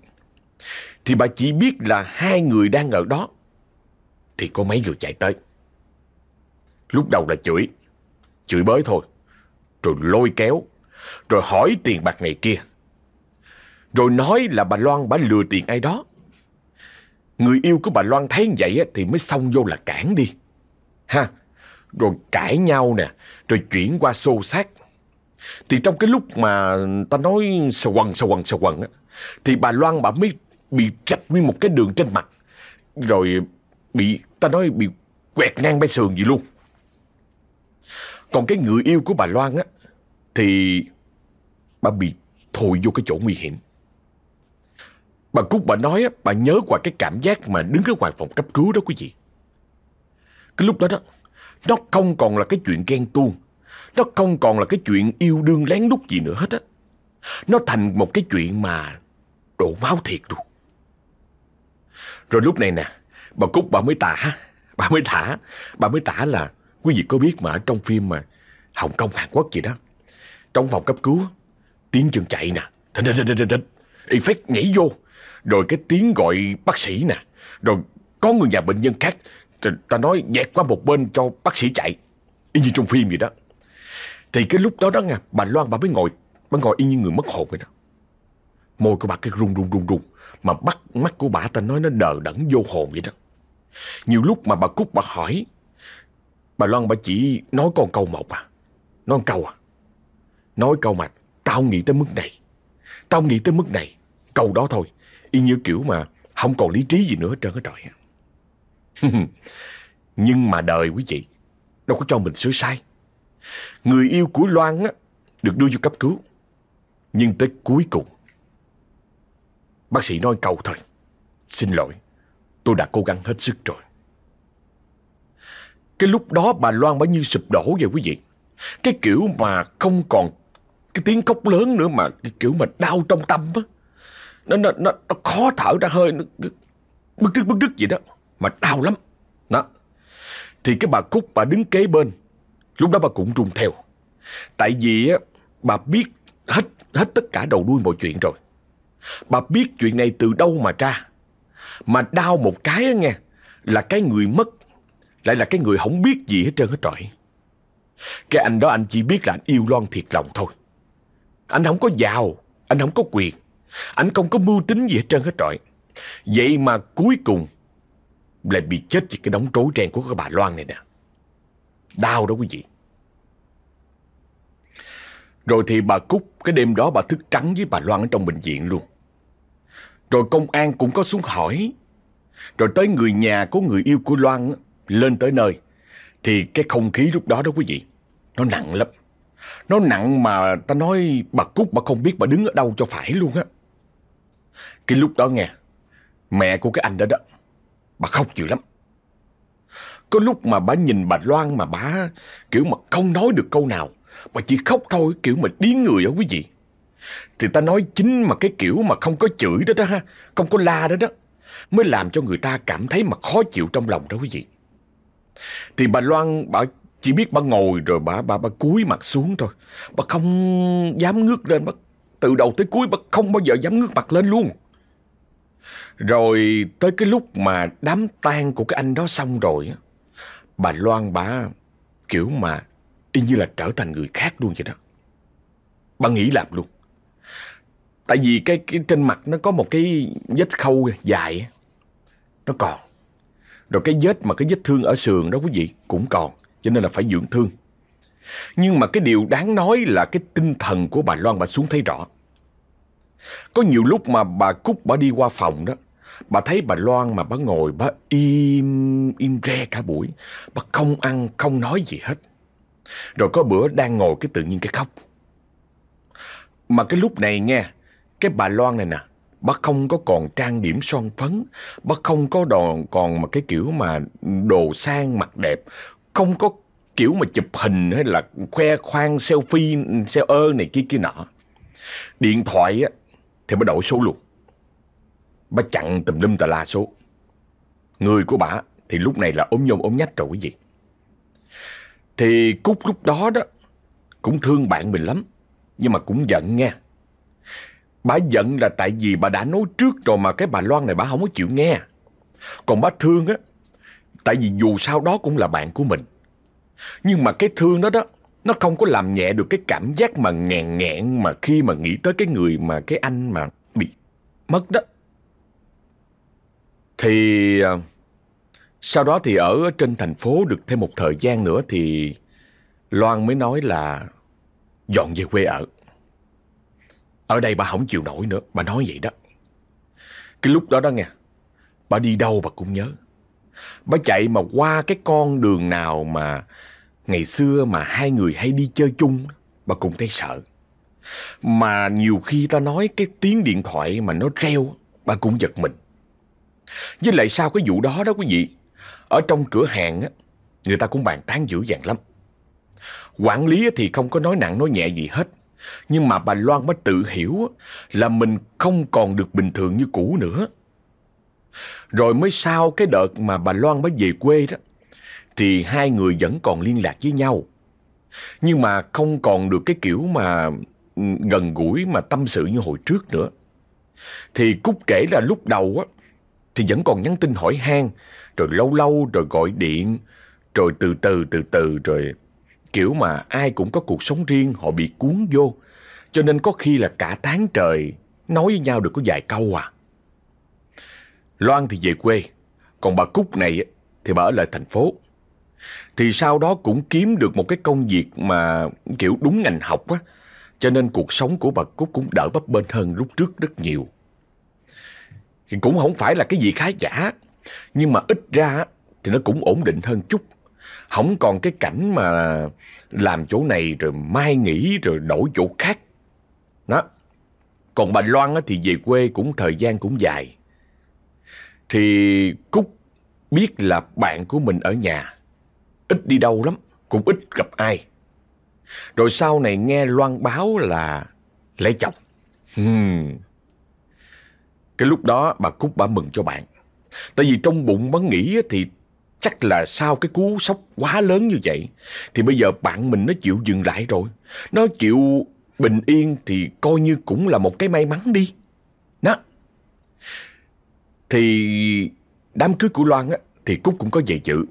Thì bà chỉ biết là hai người đang ở đó. Thì có mấy người chạy tới. Lúc đầu là chửi. Chửi bới thôi. Rồi lôi kéo. Rồi hỏi tiền bạc này kia. Rồi nói là bà Loan bà lừa tiền ai đó. Người yêu của bà Loan thấy vậy thì mới xông vô là cản đi. Ha, rồi cãi nhau nè, rồi chuyển qua xô xát. Thì trong cái lúc mà ta nói sờ quần sờ quần sờ quần á, thì bà Loan bà mới bị trạch nguyên một cái đường trên mặt. Rồi bị, ta nói bị quẹt ngang bên sườn gì luôn. Còn cái người yêu của bà Loan á, thì bà bị thổi vô cái chỗ nguy hiểm. Bà Cúc bà nói á, bà nhớ qua cái cảm giác mà đứng ở ngoài phòng cấp cứu đó quý vị. Cái lúc đó đó, nó không còn là cái chuyện ghen tuông. Nó không còn là cái chuyện yêu đương lén lút gì nữa hết á. Nó thành một cái chuyện mà đổ máu thiệt luôn. Rồi lúc này nè, bà Cúc bà mới tả, bà mới thả, bà mới tả là quý vị có biết mà ở trong phim mà Hồng Kông Hàn Quốc gì đó. Trong phòng cấp cứu, tiếng chân chạy nè, thình thình thình thình, effect nhảy vô, rồi cái tiếng gọi bác sĩ nè, rồi có người nhà bệnh nhân khác ta nói dẹt qua một bên cho bác sĩ chạy. Y như trong phim vậy đó. Thì cái lúc đó đó nha bà Loan bà mới ngồi bà ngồi y như người mất hồn vậy đó. Môi của bà cứ run run run run. Mà mắt mắt của bà ta nói nó đờ đẫn vô hồn vậy đó. Nhiều lúc mà bà Cúc bà hỏi bà Loan bà chỉ nói con câu một à. Nói câu à. Nói câu mà tao nghĩ tới mức này. Tao nghĩ tới mức này. Câu đó thôi y như kiểu mà không còn lý trí gì nữa hết trơn hết trời. Nhưng mà đời quý vị Đâu có cho mình sửa sai. Người yêu của Loan á, được đưa vô cấp cứu. Nhưng tới cuối cùng Bác sĩ nói câu thôi Xin lỗi Tôi đã cố gắng hết sức rồi. Cái lúc đó bà Loan bao nhiêu sụp đổ vậy quý vị. Cái kiểu mà không còn Cái tiếng khóc lớn nữa mà Cái kiểu mà đau trong tâm á nó, nó, nó, nó khó thở ra hơi nó bức rứt bức rứt vậy đó Mà đau lắm đó. Thì cái bà Cúc bà đứng kế bên. Lúc đó bà cũng run theo. Tại vì á, bà biết hết hết tất cả đầu đuôi mọi chuyện rồi. Bà biết chuyện này từ đâu mà ra. Mà đau một cái á nghe, là cái người mất, lại là cái người không biết gì hết trơn hết trọi. Cái anh đó anh chỉ biết là anh yêu Loan thiệt lòng thôi. Anh không có giàu, anh không có quyền, anh không có mưu tính gì hết trơn hết trọi. Vậy mà cuối cùng lại bị chết vì cái đống trối ren của cái bà Loan này nè. Đau đó quý vị. Rồi thì bà Cúc cái đêm đó bà thức trắng với bà Loan ở trong bệnh viện luôn. Rồi công an cũng có xuống hỏi. Rồi tới người nhà của người yêu của Loan lên tới nơi. Thì cái không khí lúc đó đó quý vị, nó nặng lắm. Nó nặng mà ta nói bà Cúc bà không biết bà đứng ở đâu cho phải luôn á. Cái lúc đó nghe, mẹ của cái anh đó đó, Bà khóc dữ lắm. Có lúc mà bà nhìn bà Loan mà bà kiểu mà không nói được câu nào. Bà chỉ khóc thôi kiểu mà điên người đó quý vị. Thì ta nói chính mà cái kiểu mà không có chửi đó đó ha, không có la đó đó. Mới làm cho người ta cảm thấy mà khó chịu trong lòng đó quý vị. Thì bà Loan bà chỉ biết bà ngồi rồi bà bà bà cúi mặt xuống thôi. Bà không dám ngước lên, bà từ đầu tới cuối bà không bao giờ dám ngước mặt lên luôn. Rồi tới cái lúc mà đám tang của cái anh đó xong rồi á, bà Loan bà kiểu mà y như là trở thành người khác luôn vậy đó. Bà nghĩ làm luôn. Tại vì cái, cái trên mặt nó có một cái vết khâu dài nó còn. Rồi cái vết mà cái vết thương ở sườn đó quý vị cũng còn, cho nên là phải dưỡng thương. Nhưng mà cái điều đáng nói là cái tinh thần của bà Loan bà xuống thấy rõ. Có nhiều lúc mà bà Cúc bà đi qua phòng đó, Bà thấy bà Loan mà bà ngồi bà im im re cả buổi, Bà không ăn, không nói gì hết Rồi có bữa đang ngồi cái tự nhiên cái khóc Mà cái lúc này nghe, Cái bà Loan này nè, Bà không có còn trang điểm son phấn, Bà không có đòn, còn mà cái kiểu mà đồ sang mặt đẹp, Không có kiểu mà chụp hình hay là khoe khoang selfie, selfie ơ này kia kia nọ Điện thoại á thì bà đổi số luôn Bà chặn tùm lum tà la số. Người của bà thì lúc này là ốm nhôm ốm nhách rồi quý vị. Thì Cúc lúc đó đó cũng thương bạn mình lắm. Nhưng mà cũng giận nghe. Bà giận là tại vì bà đã nói trước rồi mà cái bà Loan này bà không có chịu nghe. Còn bà thương á, tại vì dù sao đó cũng là bạn của mình. Nhưng mà cái thương đó đó, nó không có làm nhẹ được cái cảm giác mà ngàn ngẹn mà khi mà nghĩ tới cái người mà cái anh mà bị mất đó. Thì ờ, sau đó thì ở trên thành phố được thêm một thời gian nữa thì Loan mới nói là dọn về quê ở. Ở đây bà không chịu nổi nữa, bà nói vậy đó. Cái lúc đó đó nghe, bà đi đâu bà cũng nhớ. Bà chạy mà qua cái con đường nào mà ngày xưa mà hai người hay đi chơi chung, bà cũng thấy sợ. Mà nhiều khi ta nói cái tiếng điện thoại mà nó reo, bà cũng giật mình. Với lại sau cái vụ đó đó quý vị, ở trong cửa hàng á, người ta cũng bàn tán dữ dằn lắm. Quản lý thì không có nói nặng nói nhẹ gì hết. Nhưng mà bà Loan mới tự hiểu là mình không còn được bình thường như cũ nữa. Rồi mới sau cái đợt mà bà Loan mới về quê đó, thì hai người vẫn còn liên lạc với nhau. Nhưng mà không còn được cái kiểu mà ừ, gần gũi mà tâm sự như hồi trước nữa. Thì Cúc kể là lúc đầu á, thì vẫn còn nhắn tin hỏi han, rồi lâu lâu rồi gọi điện, rồi từ từ từ từ rồi kiểu mà ai cũng có cuộc sống riêng họ bị cuốn vô, cho nên có khi là cả tháng trời nói với nhau được có vài câu à. Loan thì về quê, còn bà Cúc này thì bà ở lại thành phố. Thì sau đó cũng kiếm được một cái công việc mà kiểu đúng ngành học á, cho nên cuộc sống của bà Cúc cũng đỡ bấp bênh hơn lúc trước rất nhiều. Thì cũng không phải là cái gì khá giả, nhưng mà ít ra thì nó cũng ổn định hơn chút. Không còn cái cảnh mà làm chỗ này rồi mai nghỉ rồi đổi chỗ khác. Đó. Còn bà Loan thì về quê cũng thời gian cũng dài. Thì Cúc biết là bạn của mình ở nhà. Ít đi đâu lắm, cũng ít gặp ai. Rồi sau này nghe Loan báo là lấy chồng. Hmm. Cái lúc đó bà Cúc bà mừng cho bạn. Tại vì trong bụng bà nghĩ thì chắc là sau cái cú sốc quá lớn như vậy thì bây giờ bạn mình nó chịu dừng lại rồi. Nó chịu bình yên thì coi như cũng là một cái may mắn đi. Thì đám cưới của Loan á thì Cúc cũng có về chữ.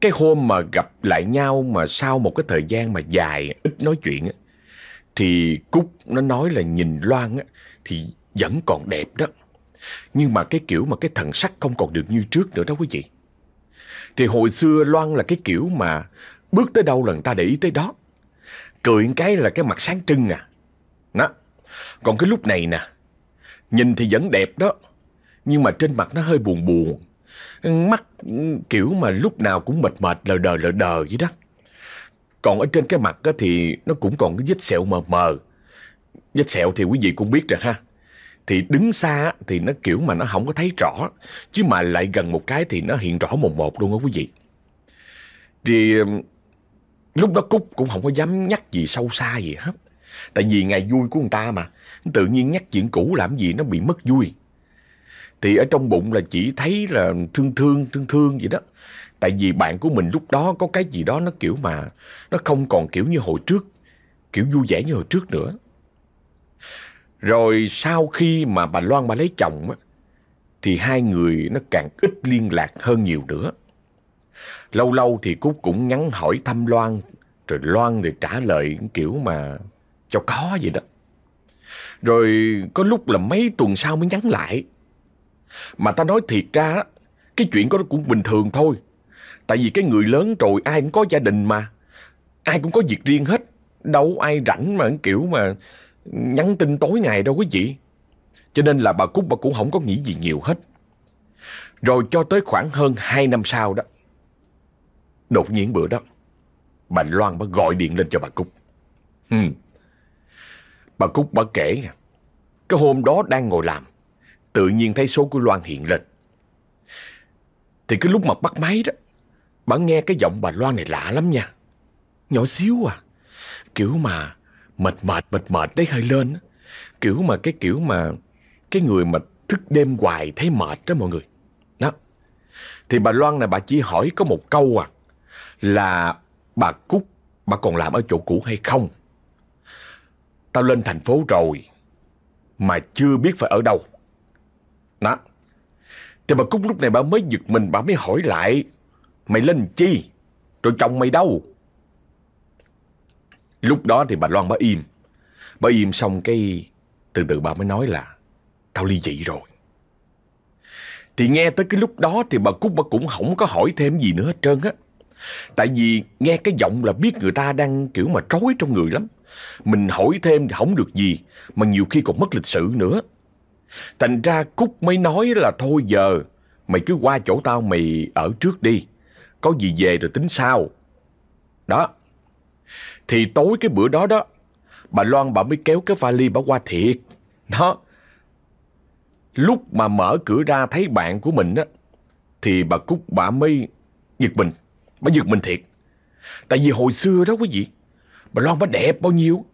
Cái hôm mà gặp lại nhau mà sau một cái thời gian mà dài ít nói chuyện á thì Cúc nó nói là nhìn Loan á thì vẫn còn đẹp đó. Nhưng mà cái kiểu mà cái thần sắc không còn được như trước nữa đó quý vị. Thì hồi xưa Loan là cái kiểu mà bước tới đâu là người ta để ý tới đó. Cười cái là cái mặt sáng trưng à. Đó. Còn cái lúc này nè, nhìn thì vẫn đẹp đó. Nhưng mà trên mặt nó hơi buồn buồn. Mắt, kiểu mà lúc nào cũng mệt mệt, lờ đờ lờ đờ vậy đó. Còn ở trên cái mặt thì nó cũng còn cái vết sẹo mờ mờ. Vết sẹo thì quý vị cũng biết rồi ha thì đứng xa thì nó kiểu mà nó không có thấy rõ chứ mà lại gần một cái thì nó hiện rõ mồm một luôn á quý vị thì lúc đó cúc cũng không có dám nhắc gì sâu xa gì hết tại vì ngày vui của người ta mà tự nhiên nhắc chuyện cũ làm gì nó bị mất vui thì ở trong bụng là chỉ thấy là thương thương thương thương vậy đó tại vì bạn của mình lúc đó có cái gì đó nó kiểu mà nó không còn kiểu như hồi trước kiểu vui vẻ như hồi trước nữa rồi sau khi mà bà Loan bà lấy chồng á, thì hai người nó càng ít liên lạc hơn nhiều nữa. Lâu lâu thì Cúc cũng nhắn hỏi thăm Loan, rồi Loan thì trả lời kiểu mà cho có vậy đó. Rồi có lúc là mấy tuần sau mới nhắn lại. Mà ta nói thiệt ra, cái chuyện đó cũng bình thường thôi. Tại vì cái người lớn rồi ai cũng có gia đình mà. Ai cũng có việc riêng hết. Đâu ai rảnh mà kiểu mà nhắn tin tối ngày đâu quý vị. Cho nên là bà Cúc bà cũng không có nghĩ gì nhiều hết. Rồi cho tới khoảng hơn 2 năm sau đó. Đột nhiên bữa đó, bà Loan bà gọi điện lên cho bà Cúc. Hmm. Bà Cúc bà kể, cái hôm đó đang ngồi làm, tự nhiên thấy số của Loan hiện lên. Thì cái lúc mà bắt máy đó, bà nghe cái giọng bà Loan này lạ lắm nha. Nhỏ xíu à, kiểu mà mệt mệt mệt mệt đấy hơi lên kiểu mà cái kiểu mà cái người mà thức đêm hoài thấy mệt đó mọi người. Đó. Thì bà Loan này bà chỉ hỏi có một câu à là bà Cúc bà còn làm ở chỗ cũ hay không? Tao lên thành phố rồi mà chưa biết phải ở đâu đó thì bà Cúc lúc này bà mới giật mình bà mới hỏi lại mày lên chi rồi chồng mày đâu Lúc đó thì bà Loan bà im. Bà im xong cái từ từ bà mới nói là tao ly dị rồi. Thì nghe tới cái lúc đó thì bà Cúc bà cũng không có hỏi thêm gì nữa hết trơn á. Tại vì nghe cái giọng là biết người ta đang kiểu mà trói trong người lắm. Mình hỏi thêm thì không được gì, mà nhiều khi còn mất lịch sự nữa. Thành ra Cúc mới nói là thôi giờ, mày cứ qua chỗ tao mày ở trước đi. Có gì về rồi tính sau. Đó. Thì tối cái bữa đó đó, bà Loan bà mới kéo cái vali bà qua thiệt. Đó. Lúc mà mở cửa ra thấy bạn của mình á, thì bà Cúc bà mới giật mình. Bà giật mình thiệt. Tại vì hồi xưa đó quý vị, bà Loan bà đẹp bao nhiêu,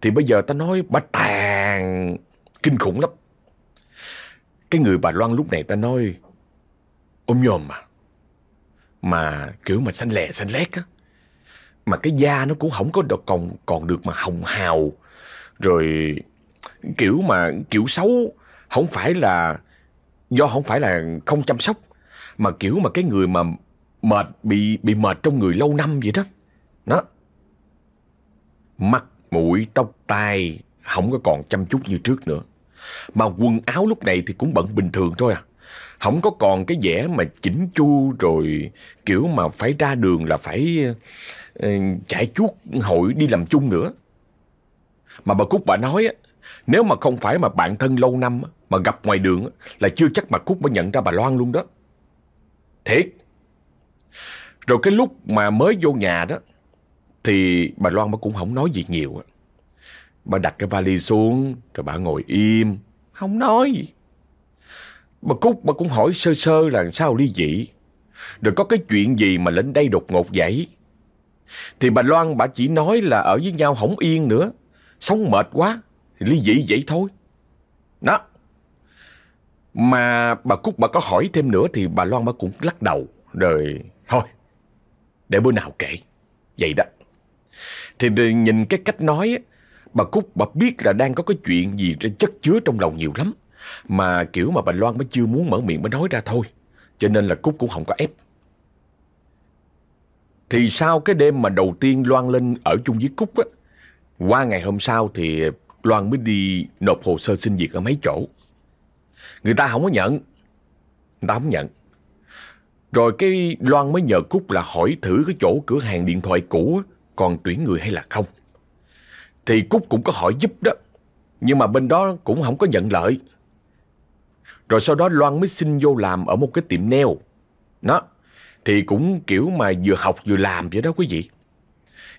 thì bây giờ ta nói bà tàn kinh khủng lắm. Cái người bà Loan lúc này ta nói ôm nhòm mà. Mà kiểu mà xanh lè xanh lét á. Mà cái da nó cũng không có được còn còn được mà hồng hào. Rồi kiểu mà kiểu xấu không phải là do không phải là không chăm sóc mà kiểu mà cái người mà mệt bị bị mệt trong người lâu năm vậy đó. Đó. Mắt, mũi, tóc, tai không có còn chăm chút như trước nữa. Mà quần áo lúc này thì cũng bận bình thường thôi à. Không có còn cái vẻ mà chỉnh chu rồi kiểu mà phải ra đường là phải ờ, chạy chuốt hội đi làm chung nữa. Mà bà Cúc bà nói á, nếu mà không phải mà bạn thân lâu năm mà gặp ngoài đường là chưa chắc bà Cúc mới nhận ra bà Loan luôn đó. Thiệt. Rồi cái lúc mà mới vô nhà đó thì bà Loan bà cũng không nói gì nhiều. Bà đặt cái vali xuống rồi bà ngồi im, không nói gì. Bà Cúc bà cũng hỏi sơ sơ là sao ly dị. Rồi có cái chuyện gì mà lên đây đột ngột vậy? Thì bà Loan bà chỉ nói là ở với nhau không yên nữa. Sống mệt quá, ly dị vậy thôi. Đó. Mà bà Cúc bà có hỏi thêm nữa thì bà Loan bà cũng lắc đầu. Rồi thôi, để bữa nào kể. Vậy đó. Thì nhìn cái cách nói bà Cúc bà biết là đang có cái chuyện gì chất chứa trong lòng nhiều lắm. Mà kiểu mà bà Loan mới chưa muốn mở miệng mới nói ra thôi. Cho nên là Cúc cũng không có ép. Thì sau cái đêm mà đầu tiên Loan lên ở chung với Cúc á, qua ngày hôm sau thì Loan mới đi nộp hồ sơ xin việc ở mấy chỗ. Người ta không có nhận. Người ta không nhận. Rồi cái Loan mới nhờ Cúc là hỏi thử cái chỗ cửa hàng điện thoại cũ còn tuyển người hay là không. Thì Cúc cũng có hỏi giúp đó. Nhưng mà bên đó cũng không có nhận lợi. Rồi sau đó Loan mới xin vô làm ở một cái tiệm nail. Nó, thì cũng kiểu mà vừa học vừa làm vậy đó quý vị.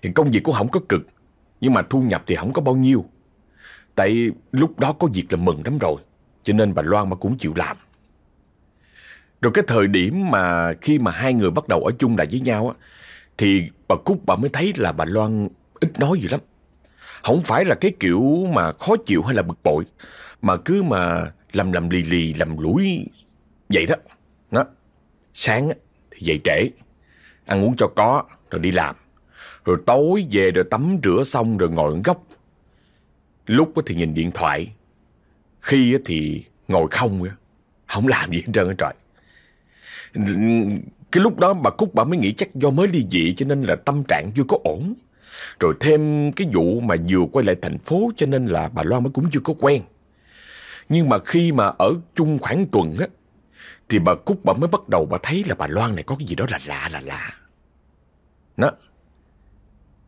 Thì công việc cũng không có cực, nhưng mà thu nhập thì không có bao nhiêu. Tại lúc đó có việc là mừng lắm rồi, cho nên bà Loan mà cũng chịu làm. Rồi cái thời điểm mà khi mà hai người bắt đầu ở chung lại với nhau á, thì bà Cúc bà mới thấy là bà Loan ít nói gì lắm. Không phải là cái kiểu mà khó chịu hay là bực bội, mà cứ mà lầm lầm lì lì lầm lũi vậy đó. Đó. Sáng thì dậy trễ, ăn uống cho có rồi đi làm. Rồi tối về rồi tắm rửa xong rồi ngồi góc. Lúc thì nhìn điện thoại, khi thì ngồi không, không làm gì hết trơn á trời. Cái lúc đó bà Cúc bà mới nghĩ chắc do mới ly dị cho nên là tâm trạng chưa có ổn. Rồi thêm cái vụ mà vừa quay lại thành phố cho nên là bà Loan mới cũng chưa có quen. Nhưng mà khi mà ở chung khoảng tuần á, thì bà Cúc bà mới bắt đầu bà thấy là bà Loan này có cái gì đó là lạ là lạ. Nó,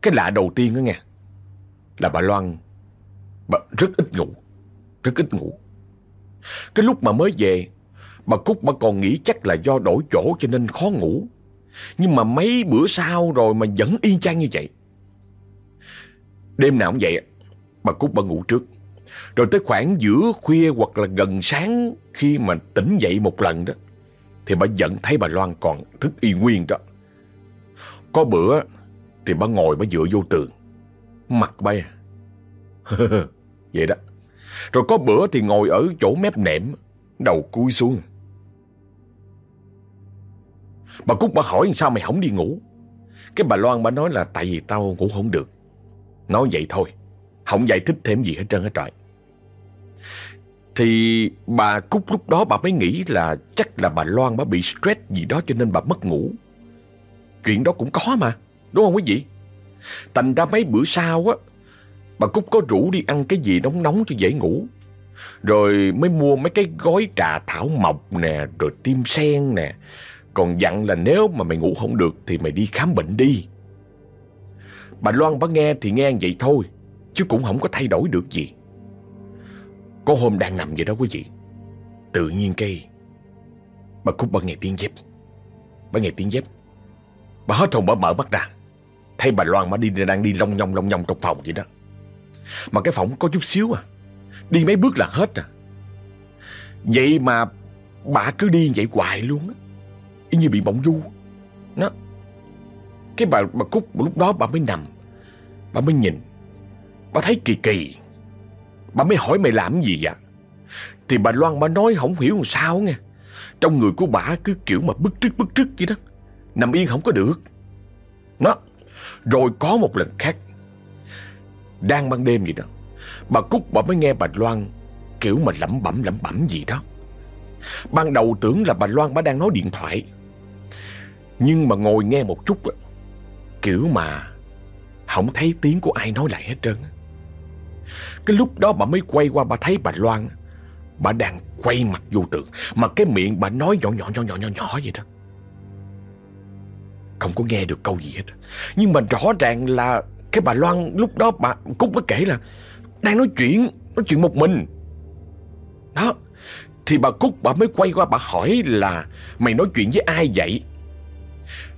cái lạ đầu tiên đó nghe, là bà Loan bà rất ít ngủ, rất ít ngủ. Cái lúc mà mới về, bà Cúc bà còn nghĩ chắc là do đổi chỗ cho nên khó ngủ. Nhưng mà mấy bữa sau rồi mà vẫn y chang như vậy. Đêm nào cũng vậy, bà Cúc bà ngủ trước. Rồi tới khoảng giữa khuya hoặc là gần sáng khi mà tỉnh dậy một lần đó, thì bà vẫn thấy bà Loan còn thức y nguyên đó. Có bữa thì bà ngồi bà dựa vô tường, mặt bay. À. Vậy đó. Rồi có bữa thì ngồi ở chỗ mép nệm, đầu cúi xuống. Bà Cúc bà hỏi sao mày không đi ngủ. Cái bà Loan bà nói là tại vì tao ngủ không được. Nói vậy thôi, không giải thích thêm gì hết trơn hết trọi. Thì bà Cúc lúc đó bà mới nghĩ là chắc là bà Loan bà bị stress gì đó cho nên bà mất ngủ. Chuyện đó cũng có mà, đúng không quý vị? Thành ra mấy bữa sau á, bà Cúc có rủ đi ăn cái gì nóng nóng cho dễ ngủ. Rồi mới mua mấy cái gói trà thảo mộc nè Rồi tim sen nè Còn dặn là nếu mà mày ngủ không được Thì mày đi khám bệnh đi Bà Loan bà nghe thì nghe vậy thôi, Chứ cũng không có thay đổi được gì. Có hôm đang nằm vậy đó quý vị. Tự nhiên cây Bà Cúc bà nghe tiếng dép. Bà nghe tiếng dép. Bà hết hồn bà mở mắt ra. Thấy bà Loan bà đi, đang đi long nhong long nhong trong phòng vậy đó. Mà cái phòng có chút xíu à. Đi mấy bước là hết à. Vậy mà bà cứ đi vậy hoài luôn á. Y như bị bỗng du Nó cái bà, bà Cúc lúc đó bà mới nằm. Bà mới nhìn. Bà thấy kỳ kỳ. Bà mới hỏi mày làm gì vậy? Thì bà Loan bà nói không hiểu làm sao nghe. Trong người của bà cứ kiểu mà bức trức bức trức vậy đó. Nằm yên không có được. Nó Rồi có một lần khác. Đang ban đêm vậy đó Bà Cúc bà mới nghe bà Loan Kiểu mà lẩm bẩm lẩm bẩm gì đó. Ban đầu tưởng là bà Loan bà đang nói điện thoại. Nhưng mà ngồi nghe một chút Kiểu mà Không thấy tiếng của ai nói lại hết trơn Cái lúc đó bà mới quay qua, bà thấy bà Loan Bà đang quay mặt vô tượng Mà cái miệng bà nói nhỏ nhỏ nhỏ nhỏ nhỏ nhỏ vậy đó. Không có nghe được câu gì hết. Nhưng mà rõ ràng là Cái bà Loan lúc đó bà Cúc mới kể là Đang nói chuyện Nói chuyện một mình. Đó, Thì bà Cúc bà mới quay qua bà hỏi là Mày nói chuyện với ai vậy?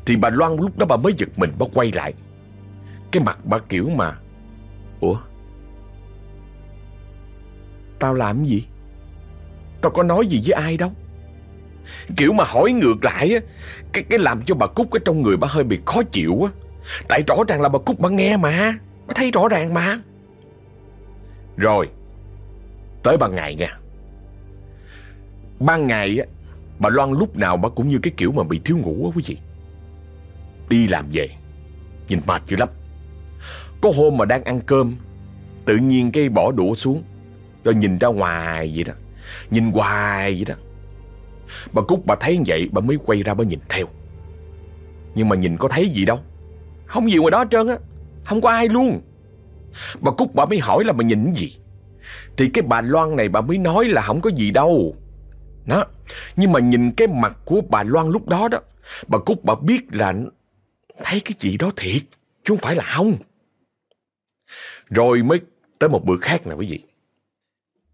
Thì bà Loan lúc đó bà mới giật mình, Bà quay lại. Cái mặt bà kiểu mà, Ủa? Tao làm gì? Tao có nói gì với ai đâu? Kiểu mà hỏi ngược lại á, Cái cái làm cho bà Cúc ở trong người bà hơi bị khó chịu á. Tại rõ ràng là bà Cúc bà nghe mà, Bà thấy rõ ràng mà. Rồi, Tới ban ngày nha. Ban ngày á, Bà Loan lúc nào bà cũng như cái kiểu mà bị thiếu ngủ á quý vị. Đi làm về. Nhìn mệt dữ lắm. Có hôm mà đang ăn cơm, Tự nhiên cái bỏ đũa xuống, Rồi nhìn ra ngoài vậy đó. Nhìn hoài vậy đó. Bà Cúc bà thấy vậy, bà mới quay ra bà nhìn theo. Nhưng mà nhìn có thấy gì đâu. Không gì ngoài đó hết trơn á. Không có ai luôn. Bà Cúc bà mới hỏi là bà nhìn gì? Thì cái bà Loan này bà mới nói là không có gì đâu. Đó. Nhưng mà nhìn cái mặt của bà Loan lúc đó đó, Bà Cúc bà biết là Thấy cái chị đó thiệt, Chứ không phải là không Rồi mới tới một bữa khác nè quý vị.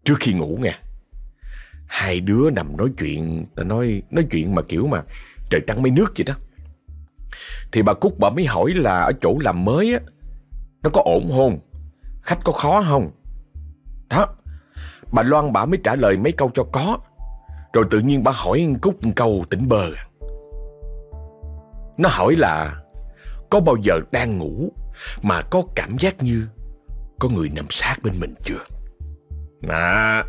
Trước khi ngủ nha Hai đứa nằm nói chuyện, Ta nói nói chuyện mà kiểu mà Trời trăng mây nước vậy đó. Thì bà Cúc bà mới hỏi là Ở chỗ làm mới á, Nó có ổn không? Khách có khó không? Đó, Bà Loan bà mới trả lời mấy câu cho có. Rồi tự nhiên bà hỏi Cúc một câu tỉnh bờ Nó hỏi là có bao giờ đang ngủ Mà có cảm giác như Có người nằm sát bên mình chưa? Nè,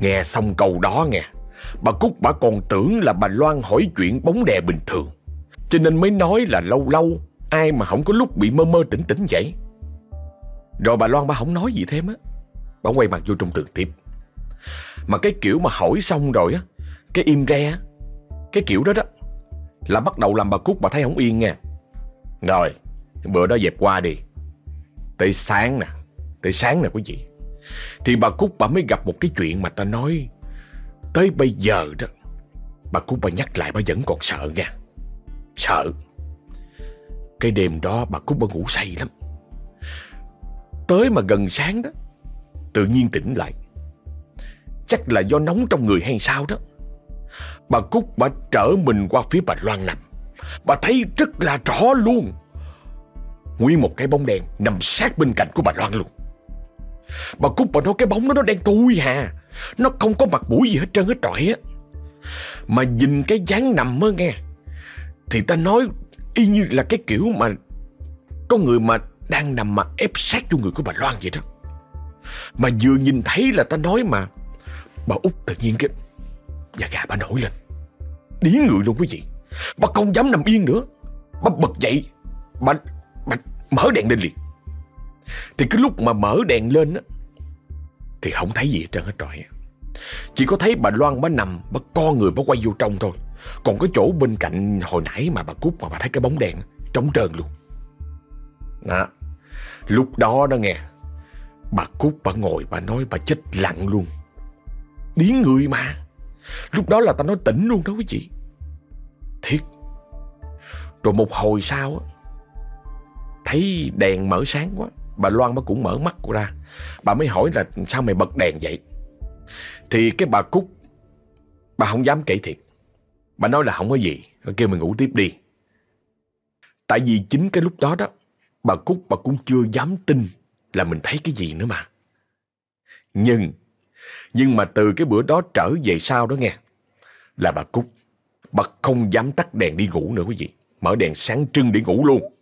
Nghe xong câu đó nghe, Bà Cúc bà còn tưởng là bà Loan hỏi chuyện bóng đè bình thường. Cho nên mới nói là lâu lâu, Ai mà không có lúc bị mơ mơ tỉnh tỉnh vậy. Rồi bà Loan bà không nói gì thêm á. Bà quay mặt vô trong tường tiếp. Mà cái kiểu mà hỏi xong rồi á, Cái im re Cái kiểu đó đó là bắt đầu làm bà Cúc, bà thấy không yên nha. Rồi, Bữa đó dẹp qua đi. Tới sáng nè, Tới sáng nè quý vị. Thì bà Cúc, bà mới gặp một cái chuyện mà ta nói. Tới bây giờ đó, Bà Cúc, bà nhắc lại bà vẫn còn sợ nha. Sợ. Cái đêm đó bà Cúc bà ngủ say lắm. Tới mà gần sáng đó, Tự nhiên tỉnh lại. Chắc là do nóng trong người hay sao đó. Bà Cúc bà trở mình qua phía bà Loan nằm. Bà thấy rất là rõ luôn. Nguyên một cái bóng đèn nằm sát bên cạnh của bà Loan luôn. Bà Cúc bà nói cái bóng đó nó đen thui hà. Nó không có mặt mũi gì hết trơn hết trọi á. Mà nhìn cái dáng nằm mới nghe, Thì ta nói y như là cái kiểu mà Có người mà đang nằm mà ép sát vô người của bà Loan vậy đó. Mà vừa nhìn thấy là ta nói mà, Bà út tự nhiên cái và gà bà nổi lên. Điến người luôn quý vị. Bà không dám nằm yên nữa. Bà bật dậy. Bà, bà mở đèn lên liền. Thì cái lúc mà mở đèn lên á Thì không thấy gì hết trơn hết trọi Chỉ có thấy bà Loan bà nằm Bà co người bà quay vô trong thôi. Còn cái chỗ bên cạnh hồi nãy mà bà cút Mà bà thấy cái bóng đèn trống trơn luôn. Đó. Lúc đó đó nghe Bà Cúc bà ngồi bà nói bà chết lặng luôn. Điến người mà. Lúc đó là tao nói tỉnh luôn đó quý chị Thiệt. Rồi một hồi sau Thấy đèn mở sáng quá, Bà Loan bà cũng mở mắt ra. Bà mới hỏi là sao mày bật đèn vậy? Thì cái bà Cúc, Bà không dám kể thiệt. Bà nói là không có gì Kêu mình ngủ tiếp đi. Tại vì chính cái lúc đó đó, Bà Cúc bà cũng chưa dám tin Là mình thấy cái gì nữa mà. Nhưng nhưng mà từ cái bữa đó trở về sau đó nghe, Là bà Cúc, Bà không dám tắt đèn đi ngủ nữa quý vị. Mở đèn sáng trưng để ngủ luôn.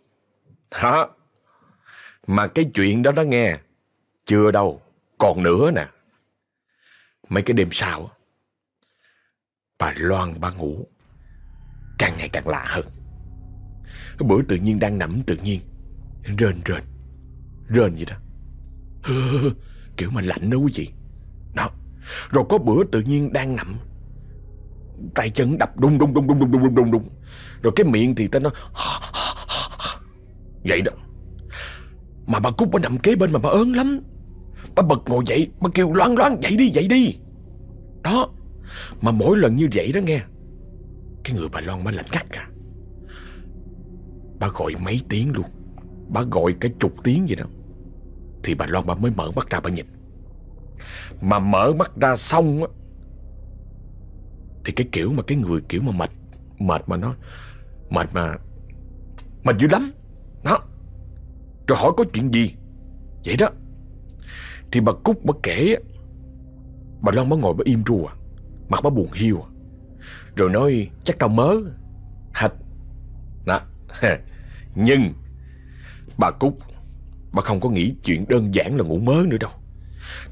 Hả? Mà cái chuyện đó đó nghe, Chưa đâu, Còn nữa nè. Mấy cái đêm sau Bà Loan bà ngủ, Càng ngày càng lạ hơn. Bữa tự nhiên đang nằm tự nhiên, Rên rên Rên vậy đó. Kiểu mà lạnh đó quý vị. Rồi có bữa tự nhiên đang nằm. Tay chân đập đung đung đung đung đung đung đung đung. Rồi cái miệng thì ta nó Vậy đó. Mà bà Cúc bà nằm kế bên mà bà ớn lắm. Bà bật ngồi dậy, Bà kêu, loan loan, dậy đi dậy đi. Đó. Mà mỗi lần như vậy đó nghe, Cái người bà Loan bà lạnh ngắt cả. Bà gọi mấy tiếng luôn. Bà gọi cả chục tiếng vậy đó. Thì bà Loan bà mới mở mắt ra bà nhìn. Mà mở mắt ra xong á, Thì cái kiểu mà cái người kiểu mà mệt Mệt mà nó Mệt mà Mệt dữ lắm. Đó. Rồi hỏi có chuyện gì? Vậy đó. Thì bà Cúc, bà kể Bà Loan, bà ngồi bà im ru à Mặt bà buồn hiu à. Rồi nói, chắc tao mớ. Hạch. Đó. Nhưng Bà Cúc, Bà không có nghĩ chuyện đơn giản là ngủ mớ nữa đâu.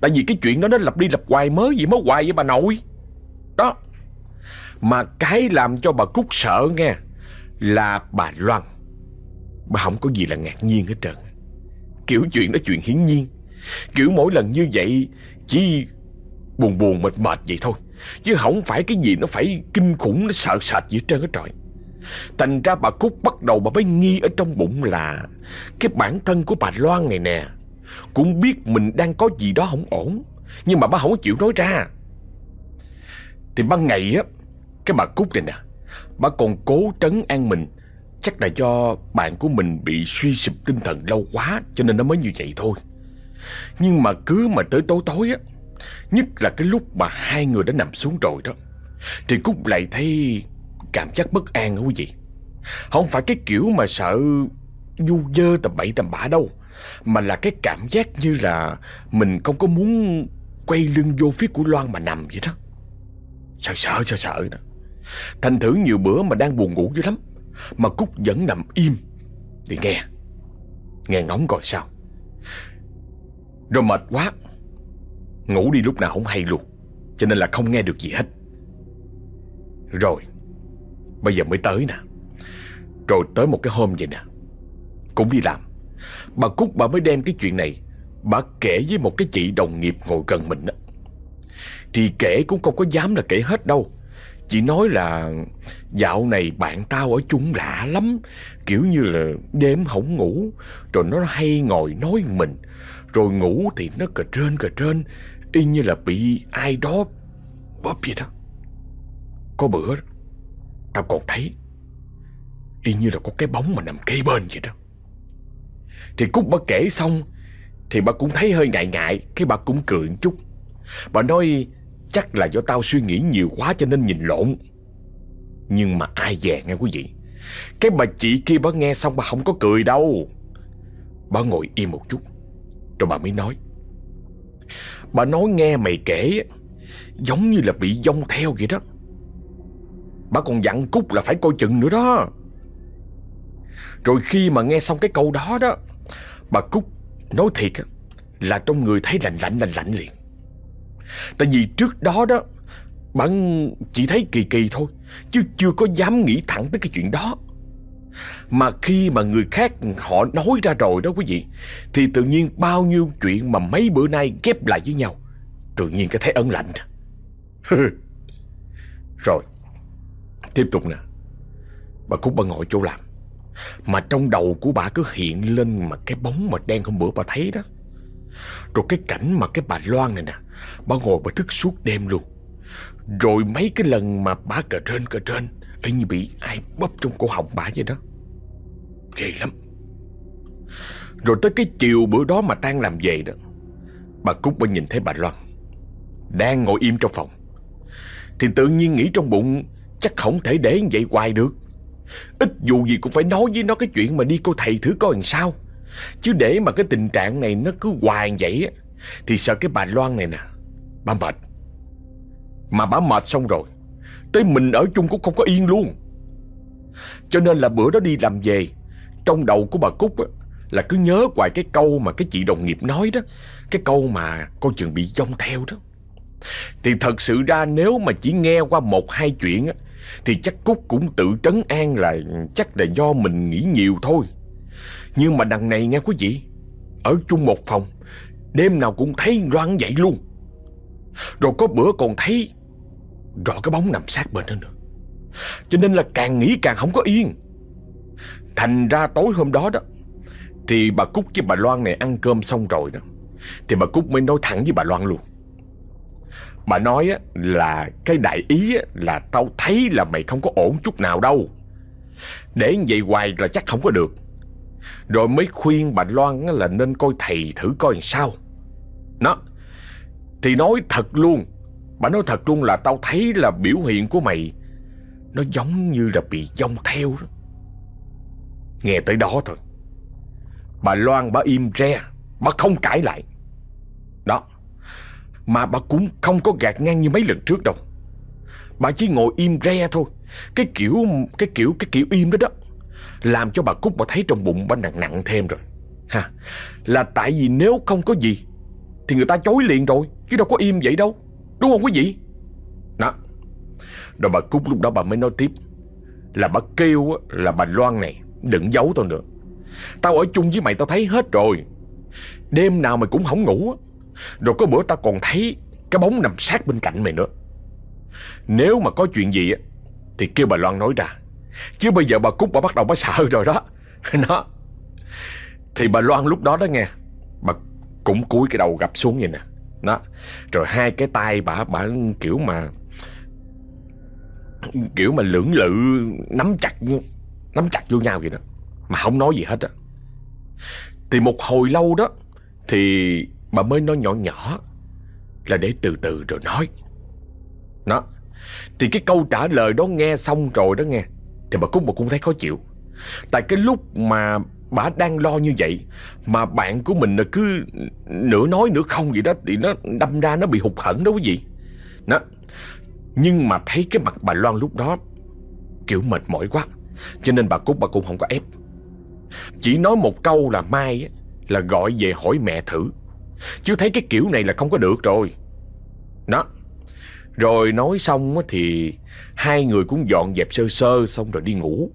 Tại vì cái chuyện đó nó lặp đi lặp hoài mới gì mới hoài với bà nội. Đó. Mà cái làm cho bà Cúc sợ nghe Là bà Loan. Bà không có gì là ngạc nhiên hết trơn. Kiểu chuyện đó chuyện hiển nhiên. Kiểu mỗi lần như vậy Chỉ buồn buồn mệt mệt vậy thôi. Chứ không phải cái gì nó phải kinh khủng, Nó sợ sệt gì hết trơn hết trời. Thành ra bà Cúc bắt đầu bà mới nghi ở trong bụng là Cái bản thân của bà Loan này nè cũng biết mình đang có gì đó không ổn. Nhưng mà bà không có chịu nói ra. Thì ban ngày á, Cái bà Cúc này nè, Bà còn cố trấn an mình. Chắc là do bạn của mình bị suy sụp tinh thần lâu quá, Cho nên nó mới như vậy thôi. Nhưng mà cứ mà tới tối tối á, Nhất là cái lúc mà hai người đã nằm xuống rồi đó, Thì Cúc lại thấy cảm giác bất an đó quý vị? Không phải cái kiểu mà sợ du dơ tầm bậy tầm bạ đâu. Mà là cái cảm giác như là Mình không có muốn quay lưng vô phía của Loan mà nằm vậy đó. Sợ sợ sợ sợ đó. Thành thử nhiều bữa mà đang buồn ngủ dữ lắm, Mà Cúc vẫn nằm im. Để nghe Nghe ngóng coi sao. Rồi mệt quá, Ngủ đi lúc nào không hay luôn, Cho nên là không nghe được gì hết. Rồi, Bây giờ mới tới nè. Rồi tới một cái hôm vậy nè, Cũng đi làm. Bà Cúc, bà mới đem cái chuyện này. Bà kể với một cái chị đồng nghiệp ngồi gần mình đó. Thì kể cũng không có dám là kể hết đâu. Chị nói là, Dạo này bạn tao ở chung lạ lắm. Kiểu như là đêm không ngủ, Rồi nó hay ngồi nói mình. Rồi ngủ thì nó cờ trên cờ trên Y như là bị ai đó bóp vậy đó. Có bữa, Tao còn thấy, Y như là có cái bóng mà nằm kế bên vậy đó. Thì Cúc bà kể xong, Thì bà cũng thấy hơi ngại ngại, Cái bà cũng cười một chút. Bà nói, chắc là do tao suy nghĩ nhiều quá cho nên nhìn lộn. Nhưng mà ai dè nghe quý vị. Cái bà chị kia bà nghe xong bà không có cười đâu. Bà ngồi im một chút, Rồi bà mới nói. Bà nói nghe mày kể, Giống như là bị dông theo vậy đó. Bà còn dặn Cúc là phải coi chừng nữa đó. Rồi khi mà nghe xong cái câu đó đó Bà Cúc nói thiệt Là trong người thấy lạnh lạnh lạnh lạnh liền. Tại vì trước đó đó Bạn chỉ thấy kỳ kỳ thôi, Chứ chưa có dám nghĩ thẳng tới cái chuyện đó. Mà khi mà người khác họ nói ra rồi đó quý vị, Thì tự nhiên bao nhiêu chuyện mà mấy bữa nay ghép lại với nhau, Tự nhiên cái thấy ấn lạnh. Rồi, Tiếp tục nè. Bà Cúc bà ngồi chỗ làm. Mà trong đầu của bà cứ hiện lên mà cái bóng mà đen hôm bữa bà thấy đó. Rồi cái cảnh mà cái bà Loan này nè, Bà ngồi bà thức suốt đêm luôn. Rồi mấy cái lần mà bà cờ trên cờ trên Y như bị ai bóp trong cổ họng bà vậy đó. Ghê lắm. Rồi tới cái chiều bữa đó mà tan làm về đó, Bà Cúc bà nhìn thấy bà Loan, Đang ngồi im trong phòng. Thì tự nhiên nghĩ trong bụng, Chắc không thể để vậy hoài được. Ít dù gì cũng phải nói với nó cái chuyện mà đi coi thầy thử coi làm sao. Chứ để mà cái tình trạng này nó cứ hoài vậy á Thì sợ cái bà Loan này nè Bà mệt. Mà bà mệt xong rồi Tới mình ở chung cũng không có yên luôn. Cho nên là bữa đó đi làm về Trong đầu của bà Cúc á, Là cứ nhớ hoài cái câu mà cái chị đồng nghiệp nói đó Cái câu mà coi chừng bị dông theo đó. Thì thật sự ra nếu mà chỉ nghe qua một hai chuyện á thì chắc Cúc cũng tự trấn an là Chắc là do mình nghĩ nhiều thôi. Nhưng mà đằng này nghe quý vị, Ở chung một phòng, Đêm nào cũng thấy loan vậy luôn. Rồi có bữa còn thấy Rõ cái bóng nằm sát bên đó nữa. Cho nên là càng nghĩ càng không có yên. Thành ra tối hôm đó đó, Thì bà Cúc với bà Loan này ăn cơm xong rồi đó, Thì bà Cúc mới nói thẳng với bà Loan luôn. Bà nói á, là cái đại ý á, là tao thấy là mày không có ổn chút nào đâu. Để vậy hoài là chắc không có được. Rồi mới khuyên bà Loan á, là nên coi thầy thử coi làm sao. Nó Thì nói thật luôn Bà nói thật luôn là tao thấy là biểu hiện của mày Nó giống như là bị dông theo đó. Nghe tới đó thôi. Bà Loan bà im re Bà không cãi lại. Đó. Mà bà cũng không có gạt ngang như mấy lần trước đâu. Bà chỉ ngồi im re thôi. Cái kiểu Cái kiểu cái kiểu im đó đó, Làm cho bà Cúc bà thấy trong bụng bà nặng nặng thêm rồi. Ha, Là tại vì nếu không có gì, Thì người ta chối liền rồi, Chứ đâu có im vậy đâu. Đúng không quý vị? Đó. Rồi bà Cúc lúc đó bà mới nói tiếp, Là bà kêu là bà Loan này, Đừng giấu tao nữa. Tao ở chung với mày tao thấy hết rồi. Đêm nào mày cũng không ngủ rồi có bữa tao còn thấy Cái bóng nằm sát bên cạnh mày nữa. Nếu mà có chuyện gì á, Thì kêu bà Loan nói ra. Chứ bây giờ bà Cúc bà bắt đầu bà sợ rồi đó. Nó Thì bà Loan lúc đó đó nghe, Bà cũng cúi cái đầu gập xuống vậy nè. Đó. Rồi hai cái tay bà bà kiểu mà kiểu mà lưỡng lự, nắm chặt nắm chặt vô nhau vậy đó mà không nói gì hết á. Thì một hồi lâu đó, thì bà mới nói nhỏ nhỏ. Là để từ từ rồi nói. Nó, thì cái câu trả lời đó nghe xong rồi đó nghe, thì bà cúc bà cũng thấy khó chịu. Tại cái lúc mà bà đang lo như vậy, Mà bạn của mình là cứ nửa nói nửa không vậy đó, Thì nó đâm ra nó bị hụt hẫng đó quý vị. Đó Nhưng mà thấy cái mặt bà Loan lúc đó Kiểu mệt mỏi quá, Cho nên bà Cúc bà cũng không có ép. Chỉ nói một câu là mai Là gọi về hỏi mẹ thử. Chứ thấy cái kiểu này là không có được rồi. Đó. Rồi nói xong thì Hai người cũng dọn dẹp sơ sơ Xong rồi đi ngủ.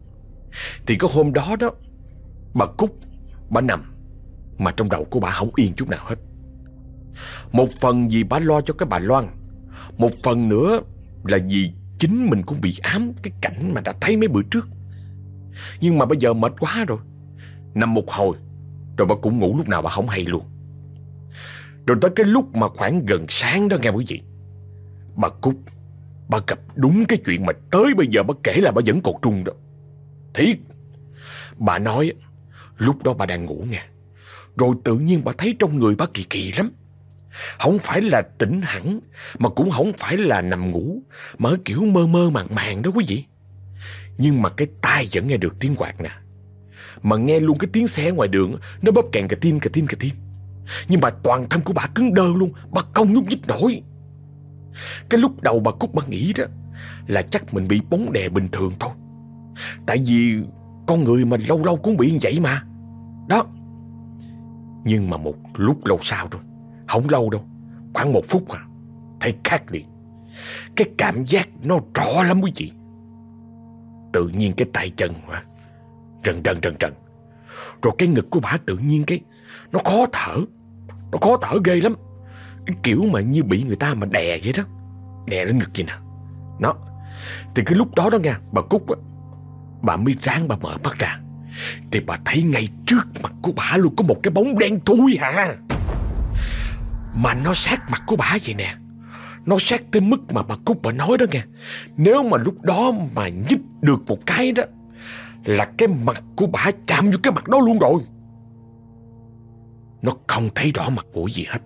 Thì có hôm đó đó, Bà Cúc, Bà nằm, Mà trong đầu của bà không yên chút nào hết. Một phần vì bà lo cho cái bà Loan, Một phần nữa Là vì chính mình cũng bị ám Cái cảnh mà đã thấy mấy bữa trước. Nhưng mà bây giờ mệt quá rồi. Nằm một hồi, Rồi bà cũng ngủ lúc nào bà không hay luôn. Rồi tới cái lúc mà khoảng gần sáng đó nghe quý vị. Bà Cúc, Bà gặp đúng cái chuyện mà tới bây giờ bà kể là bà vẫn còn trung đó. Thiệt, Bà nói, Lúc đó bà đang ngủ nghe, Rồi tự nhiên bà thấy trong người bà kỳ kỳ lắm. Không phải là tỉnh hẳn, Mà cũng không phải là nằm ngủ, Mà kiểu mơ mơ màng màng đó quý vị. Nhưng mà cái tai vẫn nghe được tiếng quạt nè. Mà nghe luôn cái tiếng xe ngoài đường Nó bóp càng cà tim cà tim cà tim. Nhưng mà toàn thân của bà cứng đơ luôn Bà không nhúc nhích nổi. Cái lúc đầu bà Cúc bà nghĩ đó Là chắc mình bị bóng đè bình thường thôi. Tại vì con người mà lâu lâu cũng bị như vậy mà. Đó. Nhưng mà một lúc lâu sau rồi Không lâu đâu Khoảng một phút à Thấy khác liền. Cái cảm giác nó rõ lắm quý vị. Tự nhiên cái tay chân mà Trần trần trần trần. Rồi cái ngực của bà tự nhiên cái nó khó thở. Nó khó thở ghê lắm. Cái kiểu mà như bị người ta mà đè vậy đó. Đè lên ngực vậy nè. Nó. Thì cái lúc đó đó nha Bà Cúc á, Bà mới ráng bà mở mắt ra. Thì bà thấy ngay trước mặt của bà luôn có một cái bóng đen thui hả Mà nó sát mặt của bà vậy nè. Nó sát tới mức mà bà Cúc bà nói đó nghe. Nếu mà lúc đó mà nhích được một cái đó, Là cái mặt của bà chạm vô cái mặt đó luôn rồi. Nó không thấy rõ mặt mũi gì hết.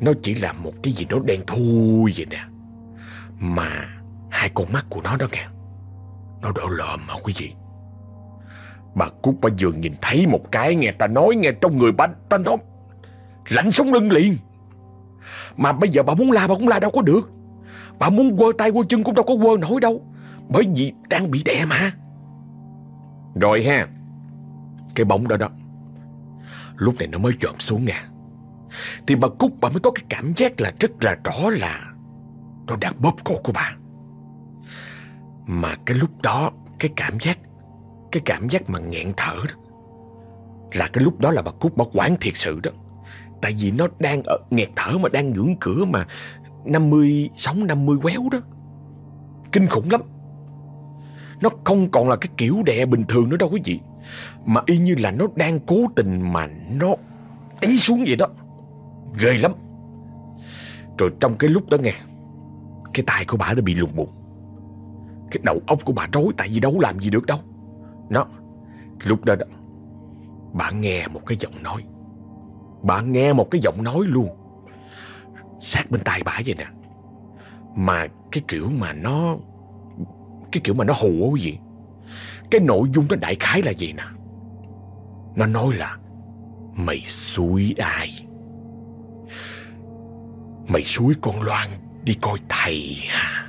Nó chỉ là một cái gì đó đen thui vậy nè. Mà hai con mắt của nó đó nghe, Nó đỏ lòm mà quý vị. Bà Cúc bà vừa nhìn thấy một cái nghe ta nói nghe trong người bà, ta nói Lạnh sống lưng liền. Mà bây giờ bà muốn la, bà cũng la đâu có được. Bà muốn quơ tay quơ chân cũng đâu có quơ nổi đâu, Bởi vì đang bị đè mà. Rồi ha, Cái bóng đó đó. Lúc này nó mới trộm xuống nha Thì bà Cúc bà mới có cái cảm giác là rất là rõ là Nó đang bóp cổ của bà Mà cái lúc đó, Cái cảm giác, Cái cảm giác mà nghẹn thở đó, Là cái lúc đó là bà Cúc bà quản thiệt sự đó Tại vì nó đang ở, nghẹt thở mà đang ngưỡng cửa mà 50 sống 50 quéo đó. Kinh khủng lắm. Nó không còn là cái kiểu đè bình thường nữa đâu quý vị. Mà y như là nó đang cố tình mà nó đẩy xuống vậy đó. Ghê lắm. Rồi trong cái lúc đó nghe, cái tay của bà nó bị lùng bụng. Cái đầu óc của bà rối tại vì đâu làm gì được đâu. Nó, lúc đó đó, bà nghe một cái giọng nói. bà nghe một cái giọng nói luôn Sát bên tai bà vậy nè Mà cái kiểu mà nó Cái kiểu mà nó hù gì cái nội dung nó đại khái là gì nè? Nó nói là Mày xúi ai? Mày xúi con Loan, đi coi thầy à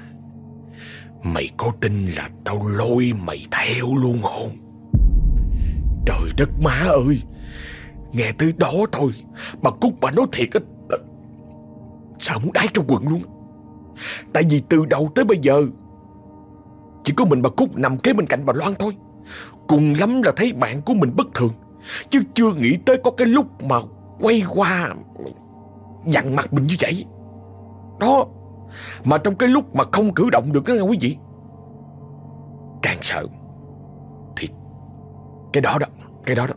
Mày có tin là tao lôi mày theo luôn không? Trời đất má ơi! Nghe tới đó thôi Bà Cúc bà nói thiệt á sao muốn đái trong quần luôn. Tại vì từ đầu tới bây giờ chỉ có mình bà Cúc nằm kế bên cạnh bà Loan thôi. Cùng lắm là thấy bạn của mình bất thường Chứ chưa nghĩ tới có cái lúc mà Quay qua Dặn mặt mình như vậy. Đó Mà trong cái lúc mà không cử động được đó nghe quý vị Càng sợ Thì Cái đó đó Cái đó đó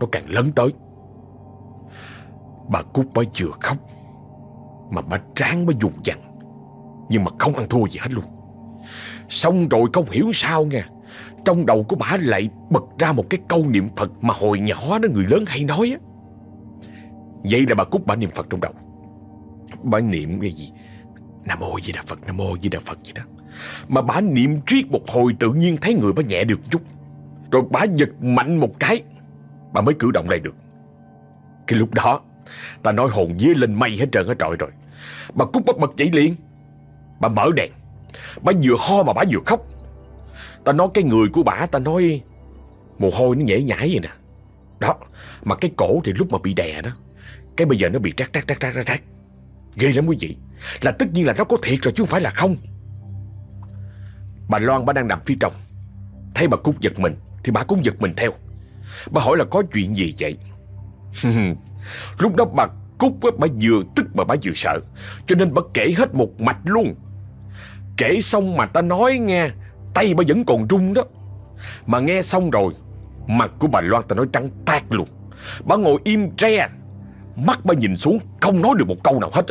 nó càng lớn tới. Bà Cúc mới vừa khóc Mà bà tráng mới dùng dặn, Nhưng mà không ăn thua gì hết luôn. Xong rồi không hiểu sao nha Trong đầu của bà lại bật ra một cái câu niệm Phật Mà hồi nhỏ đó người lớn hay nói á. Vậy là bà Cúc bà niệm Phật trong đầu. Bà niệm cái gì? Nam mô Di Đà Phật, Nam mô Di Đà Phật gì đó. Mà bà niệm triết một hồi tự nhiên thấy người bà nhẹ được chút. Rồi bà giật mạnh một cái, Bà mới cử động lại được. Cái lúc đó, Ta nói hồn dế lên mây hết trơn hết trọi rồi Bà Cúc bắt bật dậy liền. Bà mở đèn. Bà vừa ho mà bà vừa khóc. Ta nói cái người của bà Ta nói Mồ hôi nó nhễ nhãi vậy nè. Đó, Mà cái cổ thì lúc mà bị đè đó, Cái bây giờ nó bị trát trát trát trát trát Ghê lắm quý vị. Là tất nhiên là nó có thiệt rồi chứ không phải là không. Bà Loan bà đang nằm phía trong. Thấy bà Cúc giật mình, Thì bà cũng giật mình theo. Bà hỏi là có chuyện gì vậy? Lúc đó bà Cúc bà vừa tức mà bà vừa sợ. Cho nên bà kể hết một mạch luôn. Kể xong mà ta nói nghe, Tay bà vẫn còn run đó. Mà nghe xong rồi, Mặt của bà Loan ta nói trắng tát luôn. Bà ngồi im tre, Mắt bà nhìn xuống, không nói được một câu nào hết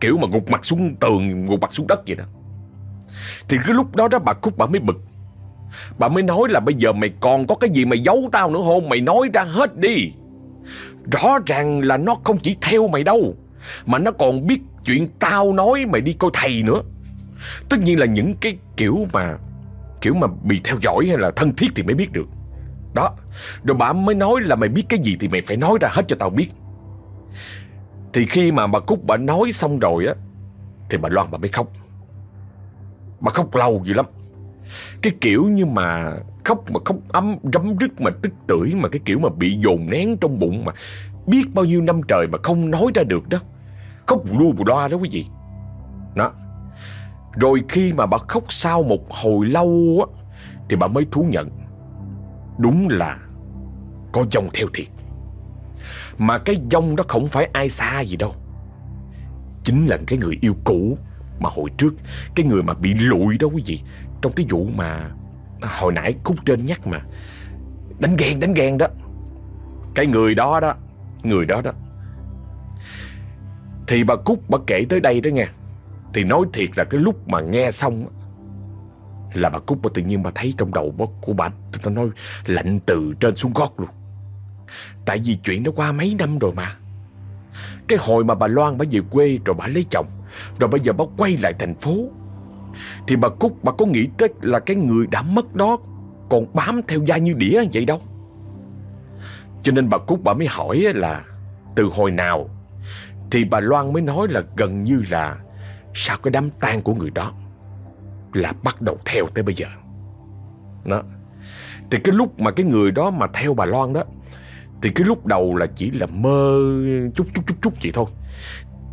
Kiểu mà gục mặt xuống tường, Gục mặt xuống đất vậy đó. Thì cái lúc đó đó bà Cúc bà mới bực. Bà mới nói là bây giờ mày còn có cái gì mày giấu tao nữa không Mày nói ra hết đi. Rõ ràng là nó không chỉ theo mày đâu, Mà nó còn biết chuyện tao nói mày đi coi thầy nữa. Tất nhiên là những cái kiểu mà Kiểu mà bị theo dõi hay là thân thiết thì mới biết được Đó, Rồi bà mới nói là mày biết cái gì thì mày phải nói ra hết cho tao biết Thì khi mà bà Cúc bà nói xong rồi á, Thì bà Loan bà mới khóc Bà khóc lâu dữ lắm cái kiểu như mà khóc mà khóc ấm, rấm rứt mà tức tưởi, mà cái kiểu mà bị dồn nén trong bụng mà biết bao nhiêu năm trời mà không nói ra được đó. Khóc lu bù loa đó quý vị. Đó. Rồi khi mà bà khóc sau một hồi lâu á, thì bà mới thú nhận. Đúng là có dòng theo thiệt. Mà cái dòng đó không phải ai xa gì đâu. Chính là cái người yêu cũ mà hồi trước, cái người mà bị lụi đó quý vị trong cái vụ mà Hồi nãy khúc trên nhắc mà, Đánh ghen đánh ghen đó Cái người đó đó, Người đó đó Thì bà Cúc, bà kể tới đây đó nghe thì nói thiệt là cái lúc mà nghe xong Là bà Cúc bà tự nhiên bà thấy trong đầu bà, của bà Tôi nói lạnh từ trên xuống gót luôn. Tại vì chuyện nó qua mấy năm rồi mà. Cái hồi mà bà Loan bà về quê rồi bà lấy chồng Rồi bây giờ bà quay lại thành phố. Thì bà Cúc bà có nghĩ tới là cái người đã mất đó Còn bám theo da như đĩa vậy đâu? Cho nên bà Cúc bà mới hỏi là Từ hồi nào Thì bà Loan mới nói là gần như là sau cái đám tang của người đó Là bắt đầu theo tới bây giờ? Đó. Thì cái lúc mà cái người đó mà theo bà Loan đó thì cái lúc đầu là chỉ là mơ chút chút chút chút vậy thôi.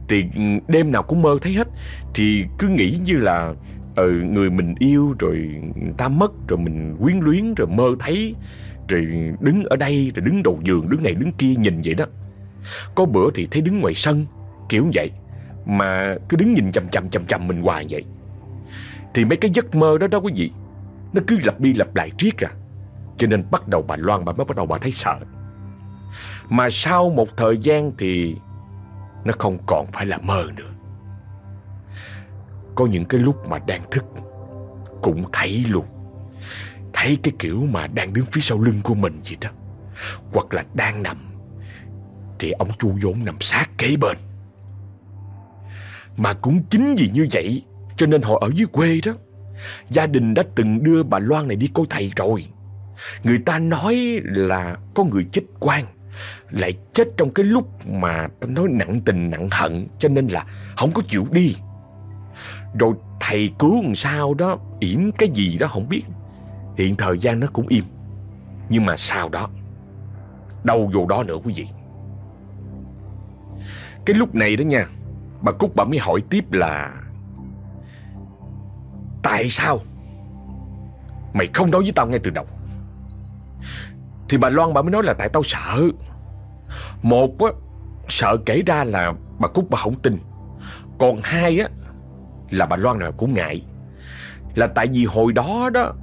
Thì đêm nào cũng mơ thấy hết. Thì cứ nghĩ như là ừ, Người mình yêu rồi người ta mất Rồi mình quyến luyến rồi mơ thấy Rồi đứng ở đây Rồi đứng đầu giường đứng này đứng kia nhìn vậy đó. Có bữa thì thấy đứng ngoài sân Kiểu vậy. Mà cứ đứng nhìn chầm chầm chầm chầm mình hoài vậy. Thì mấy cái giấc mơ đó đó quý vị, Nó cứ lặp đi lặp lại triết à. Cho nên bắt đầu bà Loan, bà mới bắt đầu bà thấy sợ. Mà sau một thời gian thì Nó không còn phải là mơ nữa. Có những cái lúc mà đang thức, Cũng thấy luôn. Thấy cái kiểu mà đang đứng phía sau lưng của mình vậy đó. Hoặc là đang nằm, Thì ông chu vốn nằm sát kế bên. Mà cũng chính vì như vậy Cho nên họ ở dưới quê đó Gia đình đã từng đưa bà Loan này đi coi thầy rồi Người ta nói là có người chết quan lại chết trong cái lúc mà ta nói nặng tình nặng hận cho nên là không có chịu đi. Rồi thầy cứu làm sao đó, yểm cái gì đó không biết. Hiện thời gian nó cũng im. Nhưng mà sau đó, đâu vô đó nữa quý vị. Cái lúc này đó nha, bà Cúc bà mới hỏi tiếp là Tại sao Mày không nói với tao ngay từ đầu? Thì bà Loan bà mới nói là tại tao sợ. Một á, sợ kể ra là bà Cúc bà không tin. Còn hai á là bà Loan nào cũng ngại. Là tại vì hồi đó đó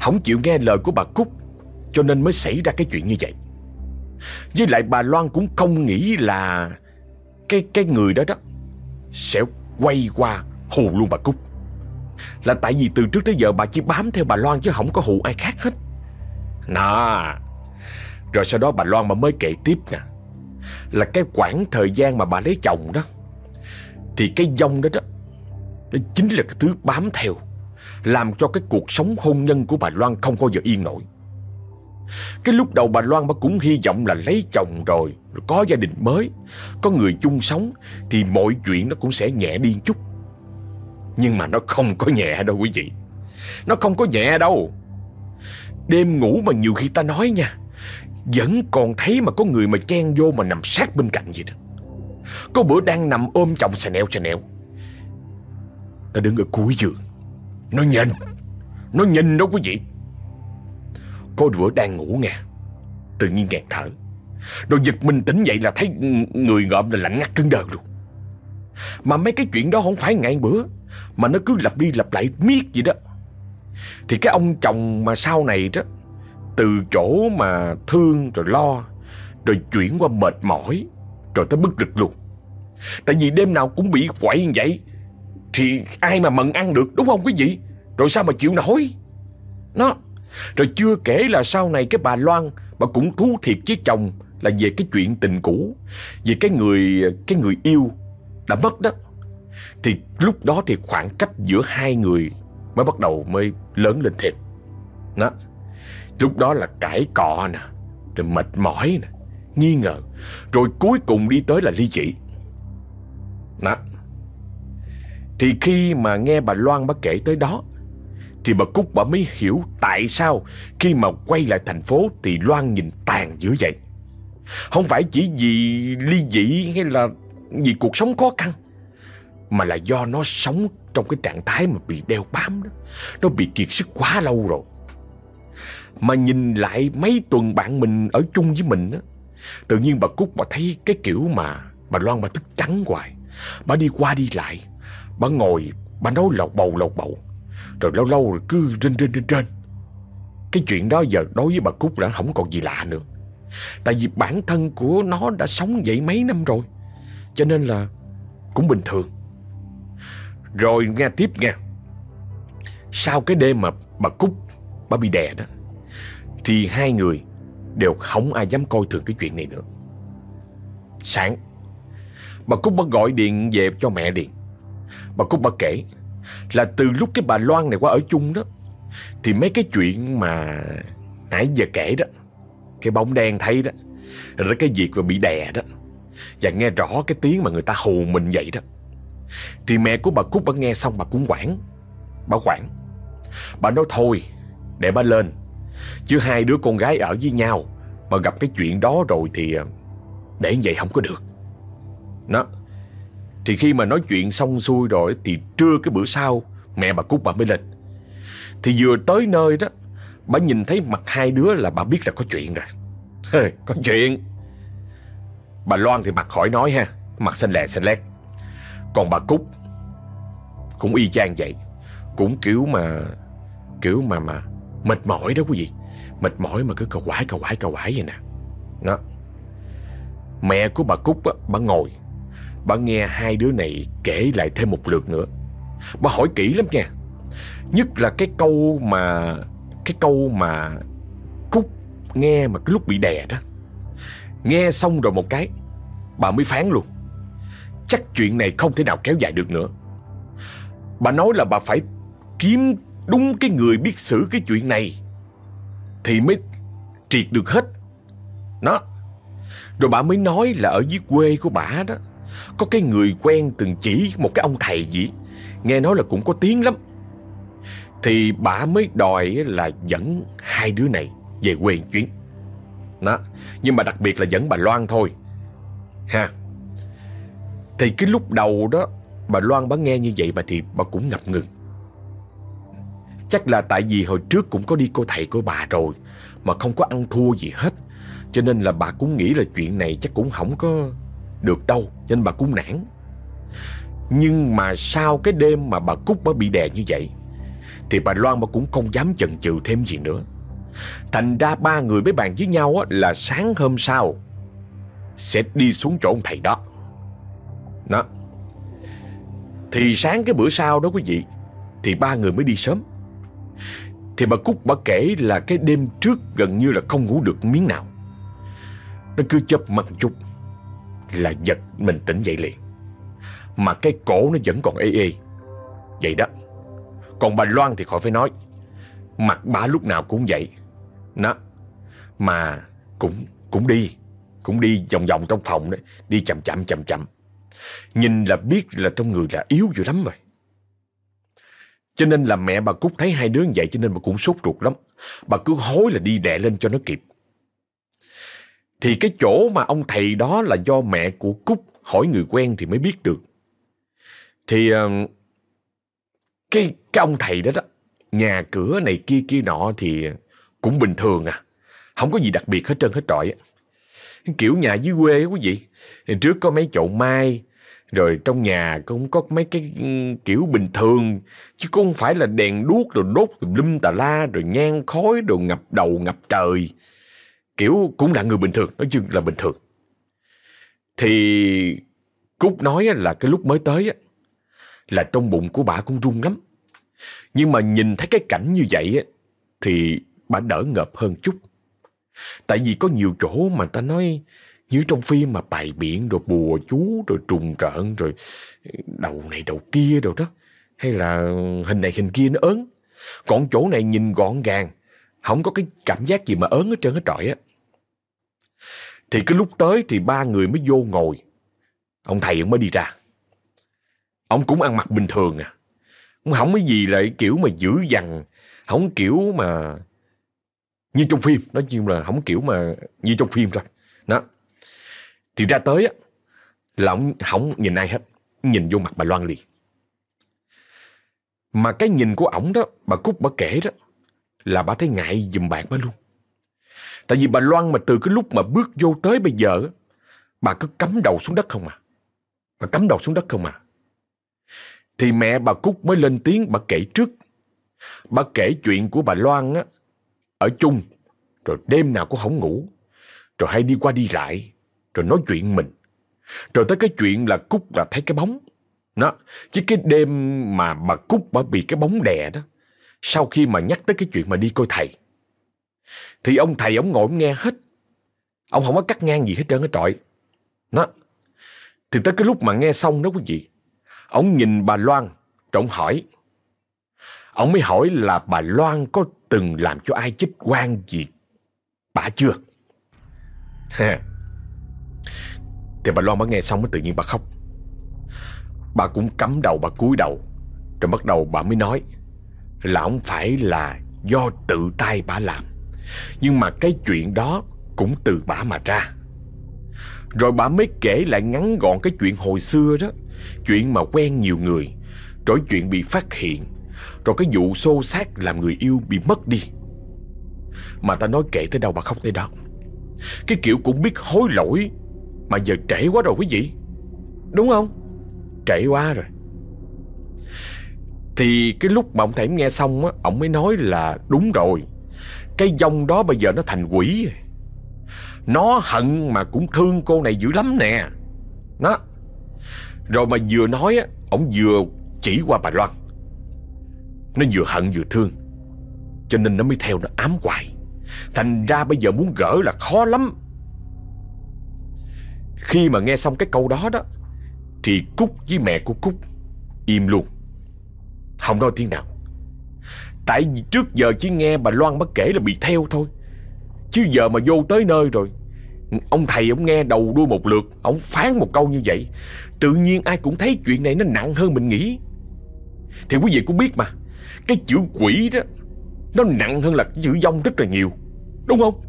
Không chịu nghe lời của bà Cúc Cho nên mới xảy ra cái chuyện như vậy. Với lại bà Loan cũng không nghĩ là cái cái người đó đó Sẽ quay qua hù luôn bà Cúc. Là tại vì từ trước tới giờ bà chỉ bám theo bà Loan Chứ không có hù ai khác hết. Nà, rồi sau đó bà Loan bà mới kể tiếp nè. Là cái quãng thời gian mà bà lấy chồng đó, Thì cái dông đó đó, Nó chính là cái thứ bám theo, Làm cho cái cuộc sống hôn nhân của bà Loan không bao giờ yên nổi. Cái lúc đầu bà Loan bà cũng hy vọng là lấy chồng rồi Rồi có gia đình mới, Có người chung sống, Thì mọi chuyện nó cũng sẽ nhẹ đi chút. Nhưng mà nó không có nhẹ đâu quý vị. Nó không có nhẹ đâu. Đêm ngủ mà nhiều khi ta nói nha, vẫn còn thấy mà có người mà chen vô mà nằm sát bên cạnh vậy đó. Có bữa đang nằm ôm chồng xà nẹo xà nẹo Ta đứng ở cuối giường. Nó nhìn. Nó nhìn đó quý vị. Có bữa đang ngủ nghe. Tự nhiên nghẹt thở. Rồi giật mình tỉnh dậy là thấy người ngợm là lạnh ngắt cứng đờ luôn. Mà mấy cái chuyện đó không phải ngày bữa, Mà nó cứ lặp đi lặp lại miết vậy đó. Thì cái ông chồng mà sau này đó, từ chỗ mà thương rồi lo, Rồi chuyển qua mệt mỏi, Rồi tới bức rực luôn. Tại vì đêm nào cũng bị quậy như vậy, Thì ai mà mận ăn được, đúng không quý vị? Rồi sao mà chịu nổi? Nó rồi chưa kể là sau này cái bà Loan, Bà cũng thú thiệt với chồng Là về cái chuyện tình cũ. Về cái người cái người yêu Đã mất đó. Thì lúc đó thì khoảng cách giữa hai người Mới bắt đầu mới lớn lên thêm. Đó. Lúc đó là cãi cọ nè, Rồi mệt mỏi nè, Nghi ngờ. Rồi cuối cùng đi tới là ly dị. Đó. Thì khi mà nghe bà Loan bà kể tới đó thì bà Cúc bà mới hiểu tại sao Khi mà quay lại thành phố Thì Loan nhìn tàn dữ vậy. Không phải chỉ vì ly dị Hay là vì cuộc sống khó khăn, Mà là do nó sống trong cái trạng thái mà bị đeo bám đó. Nó bị kiệt sức quá lâu rồi. Mà nhìn lại mấy tuần bạn mình ở chung với mình á, Tự nhiên bà Cúc bà thấy cái kiểu mà Bà Loan bà thức trắng hoài. Bà đi qua đi lại, Bà ngồi, bà nói lầu bầu lầu bầu. Rồi lâu lâu rồi cứ trên trên trên trên Cái chuyện đó giờ đối với bà Cúc đã không còn gì lạ nữa. Tại vì bản thân của nó đã sống vậy mấy năm rồi, Cho nên là cũng bình thường. Rồi nghe tiếp nghe. Sau cái đêm mà bà Cúc, Bà bị đè đó, Thì hai người đều không ai dám coi thường cái chuyện này nữa. Sáng, Bà Cúc bà gọi điện về cho mẹ điện Bà Cúc bà kể là từ lúc cái bà Loan này qua ở chung đó, Thì mấy cái chuyện mà Nãy giờ kể đó, Cái bóng đen thấy đó, Rồi cái việc mà bị đè đó, Và nghe rõ cái tiếng mà người ta hù mình vậy đó, Thì mẹ của bà Cúc bà nghe xong bà cũng quản Bà quản Bà nói, thôi, Để bà lên, Chứ hai đứa con gái ở với nhau Mà gặp cái chuyện đó rồi thì ờ, Để vậy không có được. Nó thì khi mà nói chuyện xong xuôi rồi Thì trưa cái bữa sau Mẹ bà Cúc bà mới lên. Thì vừa tới nơi đó Bà nhìn thấy mặt hai đứa là bà biết là có chuyện rồi. Có chuyện. Bà Loan thì mặt khỏi nói ha Mặt xanh lè xanh lét. Còn bà Cúc Cũng y chang vậy Cũng kiểu mà Kiểu mà mà Mệt mỏi đó quý vị. Mệt mỏi mà cứ cầu quái cầu quái cầu quái vậy nè. Đó. Mẹ của bà Cúc á, bà ngồi Bà nghe hai đứa này kể lại thêm một lượt nữa. Bà hỏi kỹ lắm nha. Nhất là cái câu mà, Cái câu mà Cúc nghe mà cái lúc bị đè đó. Nghe xong rồi một cái, Bà mới phán luôn. Chắc chuyện này không thể nào kéo dài được nữa. Bà nói là bà phải kiếm đúng cái người biết xử cái chuyện này Thì mới triệt được hết. Nó. Rồi bà mới nói là ở dưới quê của bà đó có cái người quen từng chỉ một cái ông thầy gì? Nghe nói là cũng có tiếng lắm. Thì bà mới đòi là dẫn hai đứa này về quê chuyến. Đó, Nhưng mà đặc biệt là dẫn bà Loan thôi. Ha. Thì cái lúc đầu đó, Bà Loan bà nghe như vậy bà thì bà cũng ngập ngừng. Chắc là tại vì hồi trước cũng có đi cô thầy cô bà rồi, Mà không có ăn thua gì hết. Cho nên là bà cũng nghĩ là chuyện này chắc cũng không có được đâu, Nên bà cũng nản. Nhưng mà sau cái đêm mà bà Cúc bà bị đè như vậy, Thì bà Loan bà cũng không dám chần chừ thêm gì nữa. Thành ra ba người mới bàn với nhau là sáng hôm sau, Sẽ đi xuống chỗ ông thầy đó. Đó. Thì sáng cái bữa sau đó quý vị, Thì ba người mới đi sớm. Thì bà Cúc bà kể là cái đêm trước gần như là không ngủ được miếng nào. Nó cứ chớp mắt chút. Là giật mình tỉnh dậy liền. Mà cái cổ nó vẫn còn ê ê. Vậy đó. Còn bà Loan thì khỏi phải nói. Mặt bà lúc nào cũng vậy. Nó. Mà cũng cũng đi. Cũng đi vòng vòng trong phòng đấy Đi chậm chậm chậm chậm. Nhìn là biết là trong người là yếu dữ lắm rồi. Cho nên là mẹ bà Cúc thấy hai đứa như vậy cho nên bà cũng sốt ruột lắm. Bà cứ hối là đi đè lên cho nó kịp. Thì cái chỗ mà ông thầy đó là do mẹ của Cúc hỏi người quen thì mới biết được. Thì ờ, cái, cái ông thầy đó đó, nhà cửa này kia kia nọ thì cũng bình thường à. Không có gì đặc biệt hết trơn hết trọi á. Kiểu nhà dưới quê quý vị. Trước có mấy chậu mai, rồi trong nhà cũng có mấy cái ừ, kiểu bình thường Chứ cũng không phải là đèn đuốc rồi đốt tùm lum tà la Rồi nhang khói rồi ngập đầu ngập trời Kiểu cũng là người bình thường, Nói chung là bình thường Thì Cúc nói là cái lúc mới tới Là trong bụng của bà cũng run lắm Nhưng mà nhìn thấy cái cảnh như vậy Thì bà đỡ ngợp hơn chút Tại vì có nhiều chỗ mà ta nói, như trong phim mà bài biện rồi bùa chú rồi trùng trợn rồi đầu này đầu kia rồi đó. Hay là hình này hình kia nó ớn. Còn chỗ này nhìn gọn gàng. Không có cái cảm giác gì mà ớn hết trơn hết trọi á. Thì cái lúc tới thì ba người mới vô ngồi. Ông thầy ông mới đi ra. Ông cũng ăn mặc bình thường à. Ông không có gì lại kiểu mà dữ dằn. Không kiểu mà... Như trong phim. Nói chung là không kiểu mà như trong phim thôi. Đó. Thì ra tới á, là ông không nhìn ai hết, nhìn vô mặt bà Loan liền. Mà cái nhìn của ổng đó, bà Cúc bà kể đó, là bà thấy ngại dùm bạn bà luôn. Tại vì bà Loan mà từ cái lúc mà bước vô tới bây giờ, bà cứ cắm đầu xuống đất không à. Bà cắm đầu xuống đất không à. Thì mẹ bà Cúc mới lên tiếng bà kể trước. Bà kể chuyện của bà Loan á, ở chung, rồi đêm nào cũng không ngủ, rồi hay đi qua đi lại, rồi nói chuyện mình. Rồi tới cái chuyện là Cúc là thấy cái bóng. đó, chứ cái đêm mà bà Cúc bà bị cái bóng đè đó. Sau khi mà nhắc tới cái chuyện mà đi coi thầy. Thì ông thầy ông ngồi ông nghe hết. Ông không có cắt ngang gì hết trơn á trọi. Nó, thì tới cái lúc mà nghe xong đó quý vị. Ông nhìn bà Loan, Trọng ông hỏi. Ông mới hỏi là bà Loan có từng làm cho ai chết quan gì bà chưa? Thì bà Loan mới nghe xong mới tự nhiên bà khóc. Bà cũng cắm đầu bà cúi đầu, rồi bắt đầu bà mới nói là không phải là do tự tay bà làm. Nhưng mà cái chuyện đó cũng từ bà mà ra. Rồi bà mới kể lại ngắn gọn cái chuyện hồi xưa đó, chuyện mà quen nhiều người, rồi chuyện bị phát hiện, rồi cái vụ xô xát làm người yêu bị mất đi. Mà ta nói kể tới đâu bà khóc tới đó. Cái kiểu cũng biết hối lỗi Mà giờ trễ quá rồi quý vị Đúng không Trễ quá rồi thì cái lúc mà ông thầy nghe xong á, Ông mới nói là đúng rồi, Cái dông đó bây giờ nó thành quỷ Nó hận mà cũng thương cô này dữ lắm nè. Nó Rồi mà vừa nói á, Ông vừa chỉ qua bà Loan. Nó vừa hận vừa thương, Cho nên nó mới theo nó ám hoài. Thành ra bây giờ muốn gỡ là khó lắm. Khi mà nghe xong cái câu đó đó, Thì Cúc với mẹ của Cúc Im luôn. Không nói tiếng nào. Tại vì trước giờ chỉ nghe bà Loan bất kể là bị theo thôi. Chứ giờ mà vô tới nơi rồi, Ông thầy ông nghe đầu đuôi một lượt, Ông phán một câu như vậy, Tự nhiên ai cũng thấy chuyện này nó nặng hơn mình nghĩ. Thì quý vị cũng biết mà, Cái chữ quỷ đó, Nó nặng hơn là chữ dông rất là nhiều, Đúng không?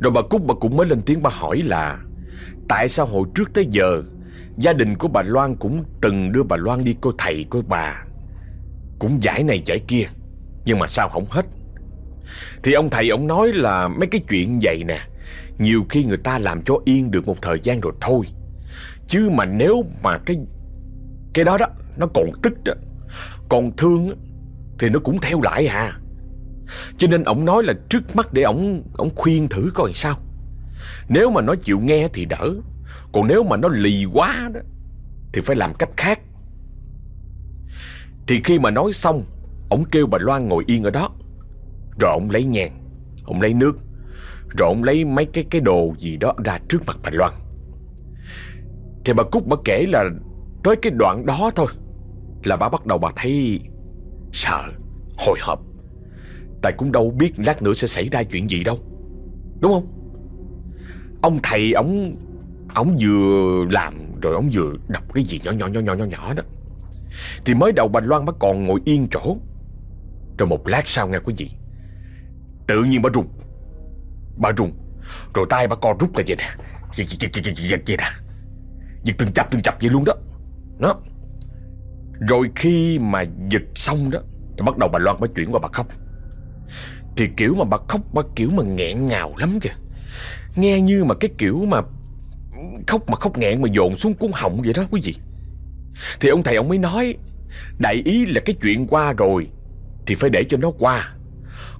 Rồi bà Cúc bà cũng mới lên tiếng bà hỏi là, Tại sao hồi trước tới giờ, Gia đình của bà Loan cũng từng đưa bà Loan đi coi thầy, coi bà? Cũng giải này giải kia Nhưng mà sao không hết Thì ông thầy ông nói là mấy cái chuyện vậy nè Nhiều khi người ta làm cho yên được một thời gian rồi thôi Chứ mà nếu mà cái Cái đó đó Nó còn tức đó Còn thương Thì nó cũng theo lại à cho nên ông nói là trước mắt để ông ông khuyên thử coi sao. Nếu mà nó chịu nghe thì đỡ, còn nếu mà nó lì quá đó thì phải làm cách khác. Thì khi mà nói xong, ông kêu bà Loan ngồi yên ở đó. Rồi ông lấy nhang, ông lấy nước, rồi ông lấy mấy cái cái đồ gì đó ra trước mặt bà Loan. Thì bà Cúc bà kể là tới cái đoạn đó thôi là bà bắt đầu bà thấy sợ, hồi hộp. Tại cũng đâu biết lát nữa sẽ xảy ra chuyện gì đâu Đúng không Ông thầy ông Ông vừa làm rồi ông vừa đọc cái gì nhỏ nhỏ nhỏ nhỏ nhỏ nhỏ đó thì mới đầu bà Loan bà còn ngồi yên chỗ. Rồi một lát sau nghe quý vị. Tự nhiên bà rung Bà rung Rồi tay bà co rút lại vậy nè. Vậy, vậy, vậy, vậy, vậy nè. Giật từng chập từng chập vậy luôn đó. Đó. Rồi khi mà giật xong đó Thì bắt đầu bà Loan bà chuyển qua bà khóc. Thì kiểu mà bà khóc bà kiểu mà nghẹn ngào lắm kìa. Nghe như mà cái kiểu mà Khóc mà khóc nghẹn mà dồn xuống cuốn họng vậy đó quý vị. Thì ông thầy ông mới nói, Đại ý là cái chuyện qua rồi, Thì phải để cho nó qua.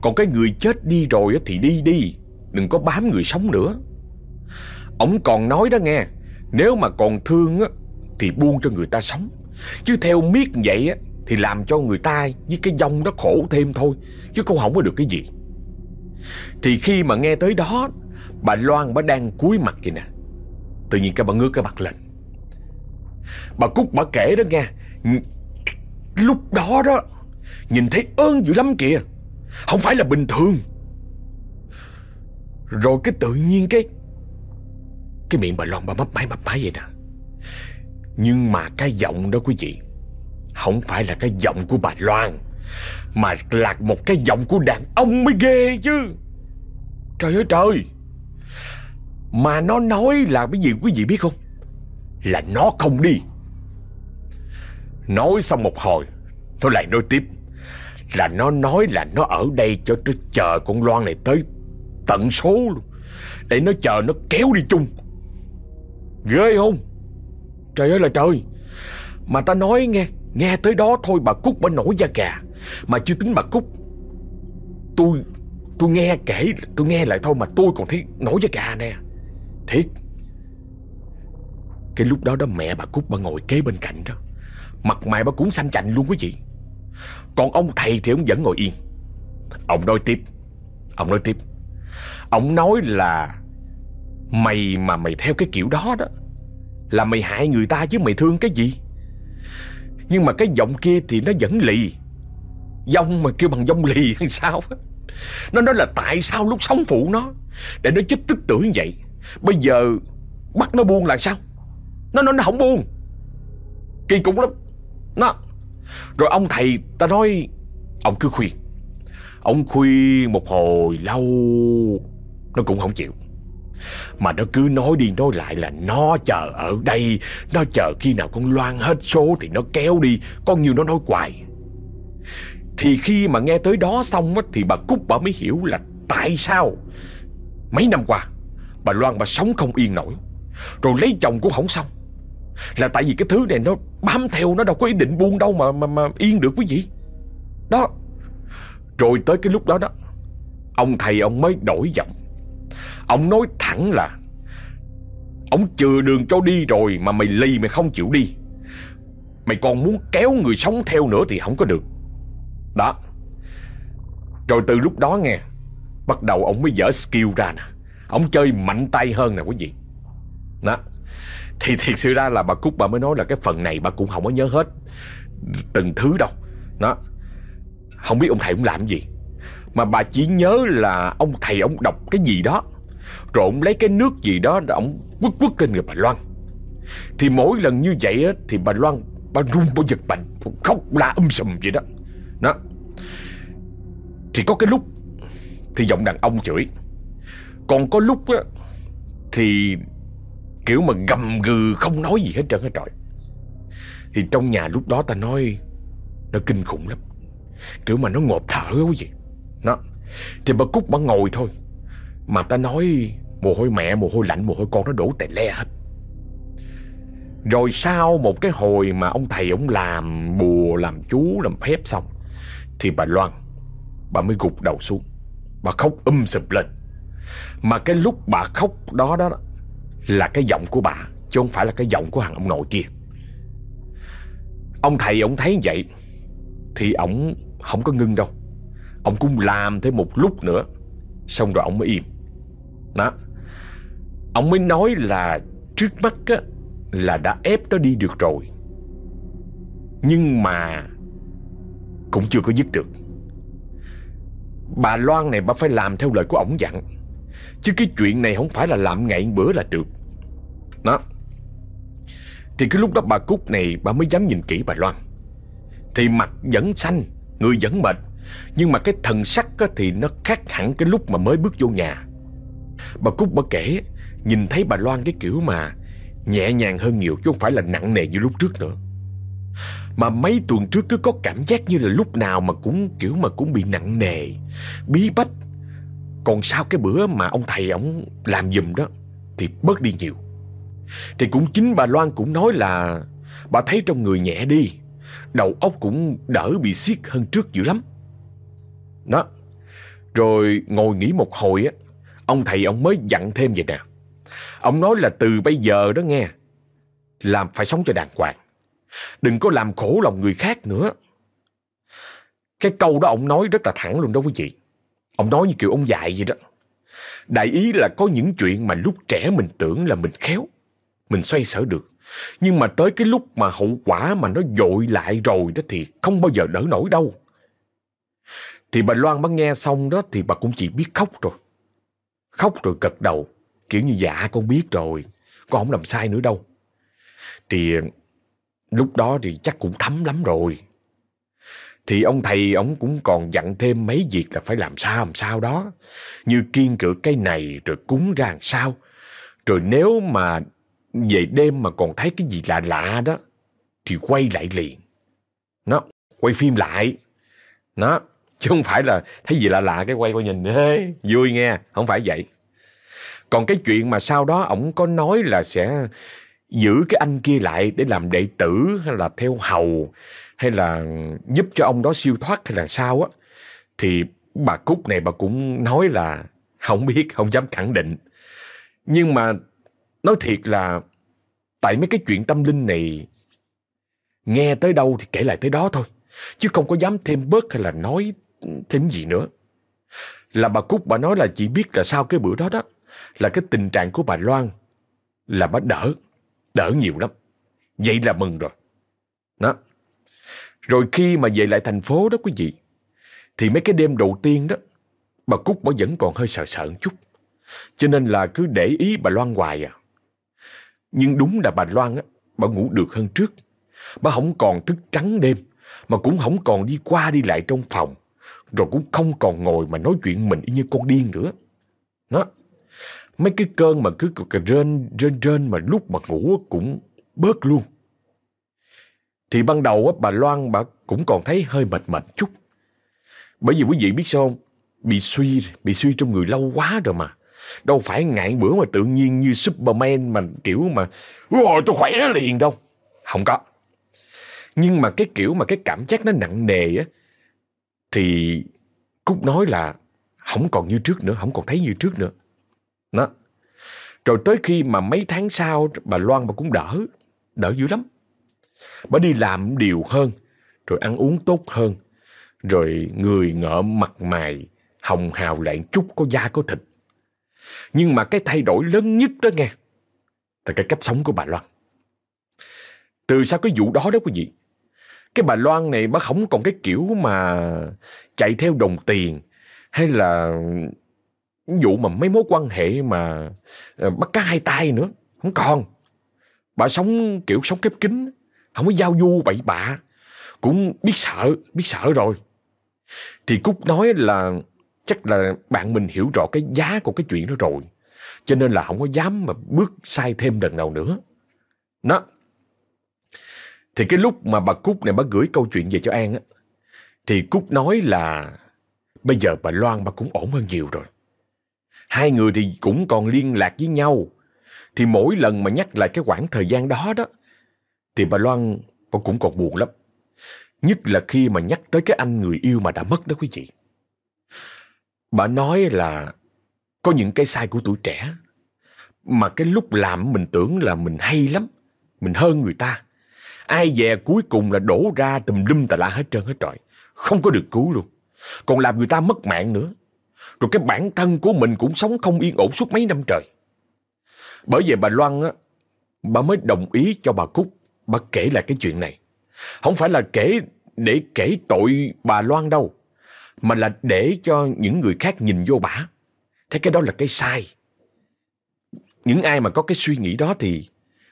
Còn cái người chết đi rồi thì đi đi, Đừng có bám người sống nữa. Ông còn nói đó nghe, Nếu mà còn thương á, Thì buông cho người ta sống. Chứ theo miết vậy á, thì làm cho người ta với cái dông đó khổ thêm thôi, Chứ không không có được cái gì. Thì khi mà nghe tới đó, Bà Loan bà đang cúi mặt kìa nè. Tự nhiên cái bà ngước cái mặt lên. Bà Cúc, bà kể đó nghe. Lúc đó đó, Nhìn thấy ơn dữ lắm kìa. Không phải là bình thường. Rồi cái tự nhiên cái Cái miệng bà Loan bà mấp máy mấp máy vậy nè. Nhưng mà cái giọng đó quý vị, không phải là cái giọng của bà Loan, Mà là một cái giọng của đàn ông mới ghê chứ. Trời ơi, trời! Mà nó nói là cái gì quý vị biết không? Là nó không đi. Nói xong một hồi Nó lại nói tiếp. Là nó nói là nó ở đây cho tôi chờ con Loan này tới tận số luôn. Để nó chờ nó kéo đi chung. Ghê không? Trời ơi là trời. Mà ta nói nghe Nghe tới đó thôi bà Cúc bà nổi da gà. Mà chưa tính bà Cúc. Tôi Tôi nghe kể, Tôi nghe lại thôi mà tôi còn thấy nổi da gà nè. Thiệt. Cái lúc đó đó mẹ bà Cúc bà ngồi kế bên cạnh đó. Mặt mày bà cũng xanh chành luôn quý vị. Còn ông thầy thì ông vẫn ngồi yên. Ông nói tiếp. Ông nói tiếp. Ông nói là Mày mà mày theo cái kiểu đó đó, Là mày hại người ta chứ mày thương cái gì? Nhưng mà cái giọng kia thì nó vẫn lì. Dông mà kêu bằng dông lì hay sao Nó nói là tại sao lúc sống phụ nó, Để nó chết tức tử như vậy. Bây giờ bắt nó buông là sao? Nó nói nó không buông. Kỳ cục lắm. Nó. Rồi ông thầy ta nói Ông cứ khuyên. Ông khuyên một hồi lâu Nó cũng không chịu. Mà nó cứ nói đi nói lại là Nó chờ ở đây. Nó chờ khi nào con Loan hết số Thì nó kéo đi. Con nhiều nó nói hoài. Thì khi mà nghe tới đó xong á, Thì bà Cúc bà mới hiểu là Tại sao Mấy năm qua Bà Loan bà sống không yên nổi. Rồi lấy chồng cũng không xong. Là tại vì cái thứ này nó bám theo Nó đâu có ý định buông đâu mà mà, mà yên được quý vị. Đó. Rồi tới cái lúc đó đó Ông thầy ông mới đổi giọng. Ông nói thẳng là Ông chừa đường cho đi rồi Mà mày lì mày không chịu đi. Mày còn muốn kéo người sống theo nữa Thì không có được. Đó. Rồi từ lúc đó nghe Bắt đầu ông mới dở skill ra nè. Ông chơi mạnh tay hơn nè quý vị. Đó. Thì thiệt sự ra là bà Cúc bà mới nói là Cái phần này bà cũng không có nhớ hết Từng thứ đâu. Đó. Không biết ông thầy ông làm gì. Mà bà chỉ nhớ là ông thầy ông đọc cái gì đó Rồi ông lấy cái nước gì đó Rồi ông quất quất lên người bà Loan. Thì mỗi lần như vậy á, Thì bà Loan bà run bà giật bệnh Khóc la um sùm vậy đó. Đó. Thì có cái lúc Thì giọng đàn ông chửi. Còn có lúc á Thì Kiểu mà gầm gừ không nói gì hết trơn hết trọi Thì trong nhà lúc đó ta nói Nó kinh khủng lắm. Kiểu mà nó ngộp thở quá gì Nó Thì bà Cúc bà ngồi thôi. Mà ta nói Mồ hôi mẹ, mồ hôi lạnh, mồ hôi con nó đổ tè le hết. Rồi sau một cái hồi mà ông thầy ông làm bùa, làm chú, làm phép xong Thì bà Loan Bà mới gục đầu xuống. Bà khóc um sùm lên. Mà cái lúc bà khóc đó đó là cái giọng của bà, Chứ không phải là cái giọng của thằng ông nội kia. Ông thầy ông thấy vậy Thì ông không có ngưng đâu. Ông cũng làm thêm một lúc nữa, Xong rồi ông mới im. Đó. Ông mới nói là Trước mắt á, Là đã ép nó đi được rồi. Nhưng mà Cũng chưa có dứt được. Bà Loan này bà phải làm theo lời của ổng dặn. Chứ cái chuyện này không phải là làm ngày bữa là được. Đó. Thì cái lúc đó bà Cúc này, Bà mới dám nhìn kỹ bà Loan. Thì mặt vẫn xanh, Người vẫn mệt. Nhưng mà cái thần sắc thì nó khác hẳn cái lúc mà mới bước vô nhà. Bà Cúc bà kể, Nhìn thấy bà Loan cái kiểu mà Nhẹ nhàng hơn nhiều chứ không phải là nặng nề như lúc trước nữa. Mà mấy tuần trước cứ có cảm giác như là lúc nào mà cũng kiểu mà cũng bị nặng nề, Bí bách. Còn sau cái bữa mà ông thầy ông làm giùm đó, Thì bớt đi nhiều. Thì cũng chính bà Loan cũng nói là Bà thấy trong người nhẹ đi, Đầu óc cũng đỡ bị siết hơn trước dữ lắm. Đó, Rồi ngồi nghỉ một hồi á, Ông thầy ông mới dặn thêm vậy nè. Ông nói là từ bây giờ đó nghe, Làm phải sống cho đàng hoàng, Đừng có làm khổ lòng người khác nữa. Cái câu đó ông nói rất là thẳng luôn đó quý vị. Ông nói như kiểu ông dạy vậy đó. Đại ý là có những chuyện mà lúc trẻ mình tưởng là mình khéo, Mình xoay sở được. Nhưng mà tới cái lúc mà hậu quả mà nó dội lại rồi đó Thì không bao giờ đỡ nổi đâu. Thì bà Loan bà nghe xong đó Thì bà cũng chỉ biết khóc rồi. Khóc rồi gật đầu, Kiểu như dạ con biết rồi, Con không làm sai nữa đâu. Thì, lúc đó thì chắc cũng thấm lắm rồi. Thì ông thầy ông cũng còn dặn thêm mấy việc là phải làm sao làm sao đó. Như kiên cử cái này rồi cúng ra làm sao. Rồi nếu mà về đêm mà còn thấy cái gì lạ lạ đó Thì quay lại liền. Nó quay phim lại. Nó Chứ không phải là thấy gì lạ lạ cái quay qua nhìn Ê, Vui nghe. Không phải vậy. Còn cái chuyện mà sau đó ổng có nói là sẽ giữ cái anh kia lại để làm đệ tử hay là theo hầu hay là giúp cho ông đó siêu thoát hay là sao á thì bà Cúc này bà cũng nói là không biết, không dám khẳng định. Nhưng mà nói thiệt là Tại mấy cái chuyện tâm linh này Nghe tới đâu thì kể lại tới đó thôi Chứ không có dám thêm bớt hay là nói thêm gì nữa. Là bà Cúc bà nói là chỉ biết là sau cái bữa đó đó Là cái tình trạng của bà Loan Là bà đỡ Đỡ nhiều lắm. Vậy là mừng rồi. Đó. Rồi khi mà về lại thành phố đó quý vị, Thì mấy cái đêm đầu tiên đó, Bà Cúc bà vẫn còn hơi sợ sợ một chút. Cho nên là cứ để ý bà Loan hoài à. Nhưng đúng là bà Loan á, Bà ngủ được hơn trước. Bà không còn thức trắng đêm, Mà cũng không còn đi qua đi lại trong phòng. Rồi cũng không còn ngồi mà nói chuyện mình như con điên nữa. Đó. Mấy cái cơn mà cứ rên rên rên mà lúc mà ngủ cũng bớt luôn. Thì ban đầu á, bà Loan bà cũng còn thấy hơi mệt mệt chút. Bởi vì quý vị biết sao không? Bị suy, bị suy trong người lâu quá rồi mà. Đâu phải ngại bữa mà tự nhiên như Superman mà kiểu mà Ôi tôi khỏe liền đâu. Không có. Nhưng mà cái kiểu mà cái cảm giác nó nặng nề á Thì Cúc nói là Không còn như trước nữa Không còn thấy như trước nữa. Đó. Rồi tới khi mà mấy tháng sau Bà Loan bà cũng đỡ Đỡ dữ lắm. Bà đi làm điều hơn, Rồi ăn uống tốt hơn, Rồi người ngỡ mặt mày, Hồng hào lại chút, có da có thịt. Nhưng mà cái thay đổi lớn nhất đó nghe, Là cái cách sống của bà Loan. Từ sau cái vụ đó đó quý vị, Cái bà Loan này bà không còn cái kiểu mà Chạy theo đồng tiền, Hay là vụ mà mấy mối quan hệ mà ờ, bắt cá hai tay nữa, Không còn. Bà sống kiểu sống khép kín. Không có giao du bậy bạ Cũng biết sợ, biết sợ rồi Thì Cúc nói là Chắc là bạn mình hiểu rõ cái giá của cái chuyện đó rồi. Cho nên là không có dám mà bước sai thêm lần nào nữa. Nó. Thì cái lúc mà bà Cúc này bà gửi câu chuyện về cho An á. Thì Cúc nói là bây giờ bà Loan bà cũng ổn hơn nhiều rồi. Hai người thì cũng còn liên lạc với nhau. Thì mỗi lần mà nhắc lại cái khoảng thời gian đó đó. Thì bà Loan bà cũng còn buồn lắm. Nhất là khi mà nhắc tới cái anh người yêu mà đã mất đó quý vị. Bà nói là có những cái sai của tuổi trẻ mà cái lúc làm mình tưởng là mình hay lắm, mình hơn người ta. Ai dè cuối cùng là đổ ra tùm lum tà la hết trơn hết trọi, không có được cứu luôn. Còn làm người ta mất mạng nữa. Rồi cái bản thân của mình cũng sống không yên ổn suốt mấy năm trời. Bởi vậy bà Loan á, bà mới đồng ý cho bà Cúc, bà kể lại cái chuyện này. Không phải là kể để kể tội bà Loan đâu, mà là để cho những người khác nhìn vô bả. Thế cái đó là cái sai. Những ai mà có cái suy nghĩ đó thì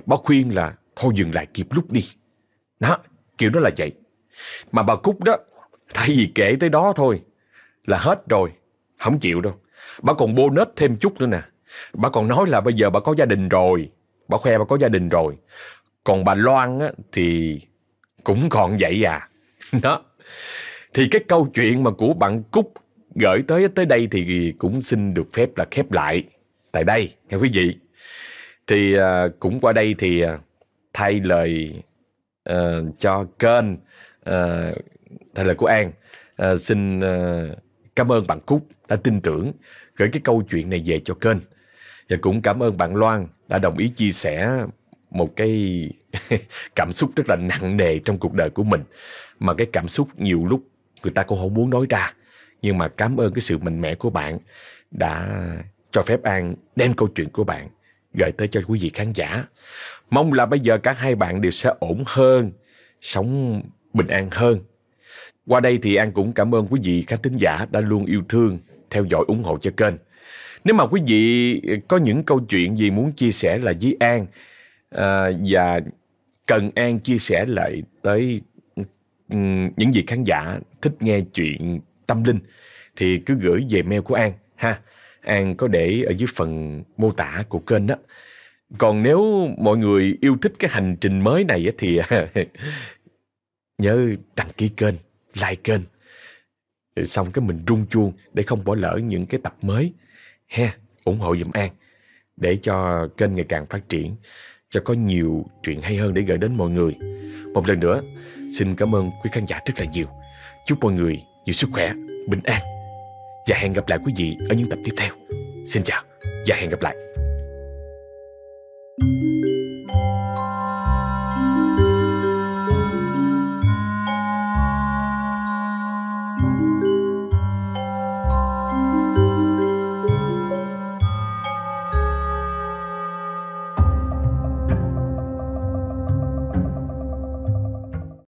bà khuyên là thôi dừng lại kịp lúc đi. Đó, kiểu đó là vậy. Mà bà Cúc đó, thay vì kể tới đó thôi là hết rồi, không chịu đâu. Bà còn bonus thêm chút nữa nè. Bà còn nói là bây giờ bà có gia đình rồi. Bà khoe bà có gia đình rồi. Còn bà Loan á, thì cũng còn vậy à. Đó. Thì cái câu chuyện mà của bạn Cúc gửi tới tới đây thì cũng xin được phép là khép lại tại đây nha quý vị. Thì uh, cũng qua đây thì uh, thay lời uh, cho kênh uh, thay lời của An uh, xin uh, cảm ơn bạn Cúc đã tin tưởng gửi cái câu chuyện này về cho kênh và cũng cảm ơn bạn Loan đã đồng ý chia sẻ một cái cảm xúc rất là nặng nề trong cuộc đời của mình mà cái cảm xúc nhiều lúc người ta cũng không muốn nói ra. Nhưng mà cảm ơn cái sự mạnh mẽ của bạn đã cho phép An đem câu chuyện của bạn gửi tới cho quý vị khán giả. Mong là bây giờ cả hai bạn đều sẽ ổn hơn, sống bình an hơn. Qua đây thì An cũng cảm ơn quý vị khán thính giả đã luôn yêu thương, theo dõi ủng hộ cho kênh. Nếu mà quý vị có những câu chuyện gì muốn chia sẻ là với An à, và cần An chia sẻ lại tới những vị khán giả thích nghe chuyện tâm linh thì cứ gửi về mail của An ha. An có để ở dưới phần mô tả của kênh đó. Còn nếu mọi người yêu thích cái hành trình mới này thì nhớ đăng ký kênh, like kênh. Xong cái mình rung chuông để không bỏ lỡ những cái tập mới. Ha, ủng hộ giùm An để cho kênh ngày càng phát triển, cho có nhiều chuyện hay hơn để gửi đến mọi người. Một lần nữa, xin cảm ơn quý khán giả rất là nhiều. Chúc mọi người nhiều sức khỏe, bình an và hẹn gặp lại quý vị ở những tập tiếp theo. Xin chào và hẹn gặp lại. thank you